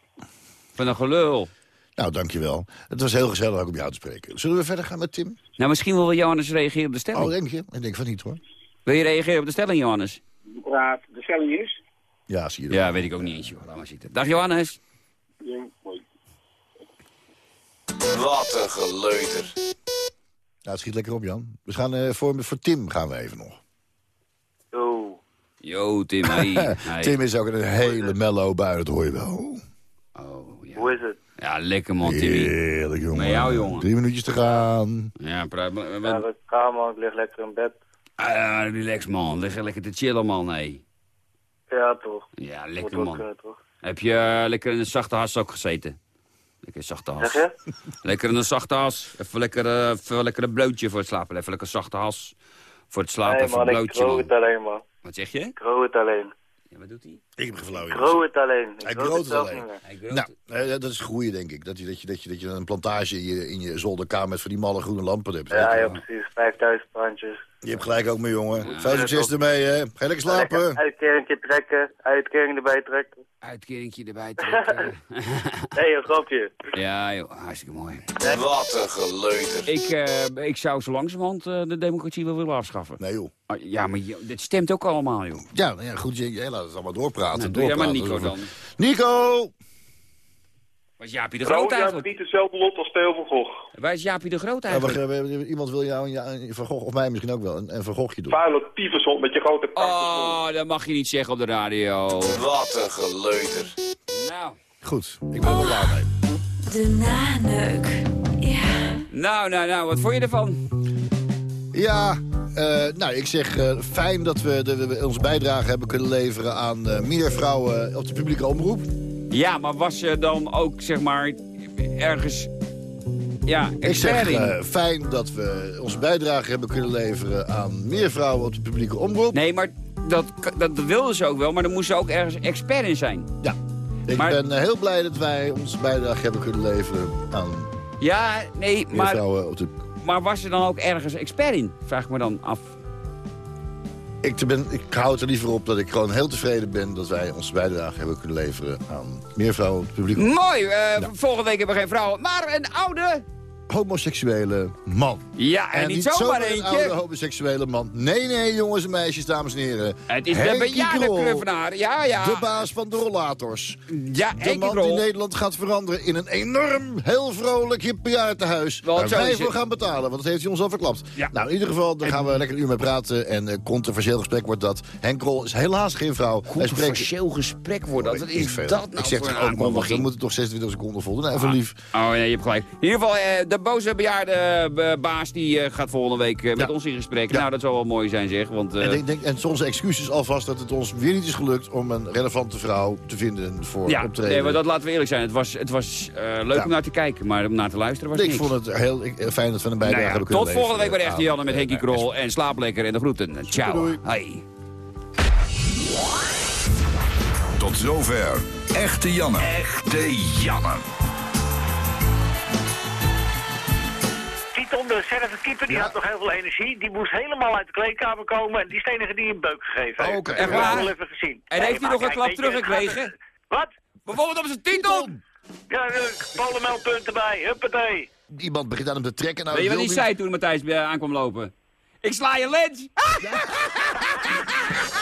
Van een gelul. Nou, dankjewel. Het was heel gezellig ook om jou te spreken. Zullen we verder gaan met Tim? Nou, misschien wil Johannes reageren op de stelling. Oh, denk je? Ik denk van niet, hoor. Wil je reageren op de stelling, Johannes? Praat, de stelling is... Ja, zie je Ja, weet ik ook niet eens, joh. Laat maar zitten. Dag, Johannes. Ja, mooi. Wat een geleuter. Nou, het schiet lekker op, Jan. We gaan eh, voor, voor Tim gaan we even nog. Yo. Yo, Tim. Hey. Tim is ook een hele mellow bui, dat hoor je wel. Hoe is het? Ja, lekker man, Timmy. Heerlijk, jongen. Met jou, jongen. Drie minuutjes te gaan. Ja, praat maar. Ja, wat- dat ga man, ik lig lekker in bed. Ah, relax, man. Lig lekker te chillen, man. Hey. Ja, toch. Ja, lekker, man. toch? Heb je eh, lekker in een zachte has ook gezeten? Lekker een zachte has. Zeg je? Lekker in een zachte has. Even lekker, eh, even lekker een blootje voor het slapen. Even lekker een zachte has. Voor het slapen, Nee even man, een ik blootje, grow man. het alleen man. Wat zeg je? Ik grow het alleen. Ja, wat doet hij? Ik heb geen flauw Ik grow het alleen. Ik Hij grow groopt het zelf alleen. Nou, eh, dat is groeien, denk ik. Dat je, dat je, dat je, dat je een plantage in je, in je zolderkamer met van die malle groene lampen hebt. Ja, ja, precies. 5000 brandjes. Je hebt gelijk ook, mijn jongen. Veel succes ermee, hè. Ga je lekker slapen. Lekker Uitkeringje trekken, uitkering erbij trekken. Uitkeringje erbij trekken. Nee, een grapje. ja, joh. Hartstikke mooi. Wat een geleuter. Ik, eh, ik zou zo langzamerhand eh, de democratie wel willen afschaffen. Nee, joh. Ah, ja, maar dit stemt ook allemaal, joh. Ja, nou ja goed, je, je laat het allemaal doorpraten. Nou, doe jij maar Nico dan. Nico! Was Jaapie de Groot eigenlijk? niet hetzelfde lot als Theo van Gogh. Waar is Jaapie de Groot eigenlijk? iemand wil jou, een Van Gogh, of mij misschien ook wel, een, een Van Goghje doen. Vuile tyfushond met je grote Oh, dat mag je niet zeggen op de radio. Wat een geleuter. Nou. Goed, ik ben er wel klaar mee. De naneuk. Ja. Nou, nou, nou, wat vond je ervan? Ja, eh, nou, ik zeg eh, fijn dat we, de, we onze bijdrage hebben kunnen leveren aan eh, meer vrouwen op de publieke omroep. Ja, maar was er dan ook, zeg maar, ergens... Ja, Ik zeg expert in? eh, fijn dat we onze bijdrage hebben kunnen leveren aan meer vrouwen op de publieke omroep. Nee, maar dat, dat wilden ze ook wel, maar er moest ook ergens expert in zijn. Ja, ik Maar- ben eh, heel blij dat wij onze bijdrage hebben kunnen leveren aan Ja, nee, meer maar, vrouwen op de... maar was er dan ook ergens expert in? Vraag ik me dan af. Ik, ben, ik hou het er liever op dat ik gewoon heel tevreden ben dat wij onze bijdrage hebben kunnen leveren aan meer vrouwen op publieke omroep. Mooi, eh, volgende week hebben we geen vrouw, maar een oude... Homoseksuele man. Ja, en, niet zomaar een eentje. oude homoseksuele man. Nee, nee, jongens en meisjes, dames en heren. Het is de Henkie kluffernaar, ja, ja. De baas van de rollators. Ja, De Henkie man die Nederland gaat veranderen in een enorm, heel vrolijk hip bejaardentehuis. Waar wij voor gaan betalen, want dat heeft hij ons al verklapt. Ja. Nou, in ieder geval, daar gaan we lekker een uur mee praten. En een controversieel gesprek wordt dat. Henk Krol is helaas geen vrouw. Controversieel gesprek wordt dat. Wat is dat nou Ik zeg voor het een ook want we moeten toch 26 seconden voldoen. Nou, even lief. Oh nee, je hebt gelijk. In ieder geval, eh, de de boze bejaarde eh, baas die eh, gaat volgende week eh, met ons in gesprek. Nou, dat zal wel mooi zijn zeg. Want, eh, En, ik denk, en onze excuses alvast dat het ons weer niet is gelukt... om een relevante vrouw te vinden voor ja, optreden. nee, maar dat laten we eerlijk zijn. Het was, het was eh, leuk Ja. om naar te kijken, maar om naar te luisteren was ik niks. vond het heel ik- fijn dat we een bijdrage Nou ja, hebben kunnen tot volgende week bij de Echte. Janne met Henkie Krol. En slaap lekker en de groeten. Ciao. Hoi. Tot zover. Echte Janne. Echte Janne. Titon, de reservekeeper, die had nog heel veel energie. Die moest helemaal uit de kleedkamer komen. En die is de enige die een beuk gegeven heeft. Oké. Ik Echt waar? even gezien. En Nee, heeft hij nog een klap teruggekregen? Wat? Bijvoorbeeld op zijn titel! Ja, eh, polenmeldpunt erbij. Huppatee. Iemand begint aan hem te trekken. Nou, Weet je wat hij niet. zei toen Matthijs bij- aankwam lopen? Ik sla je lens!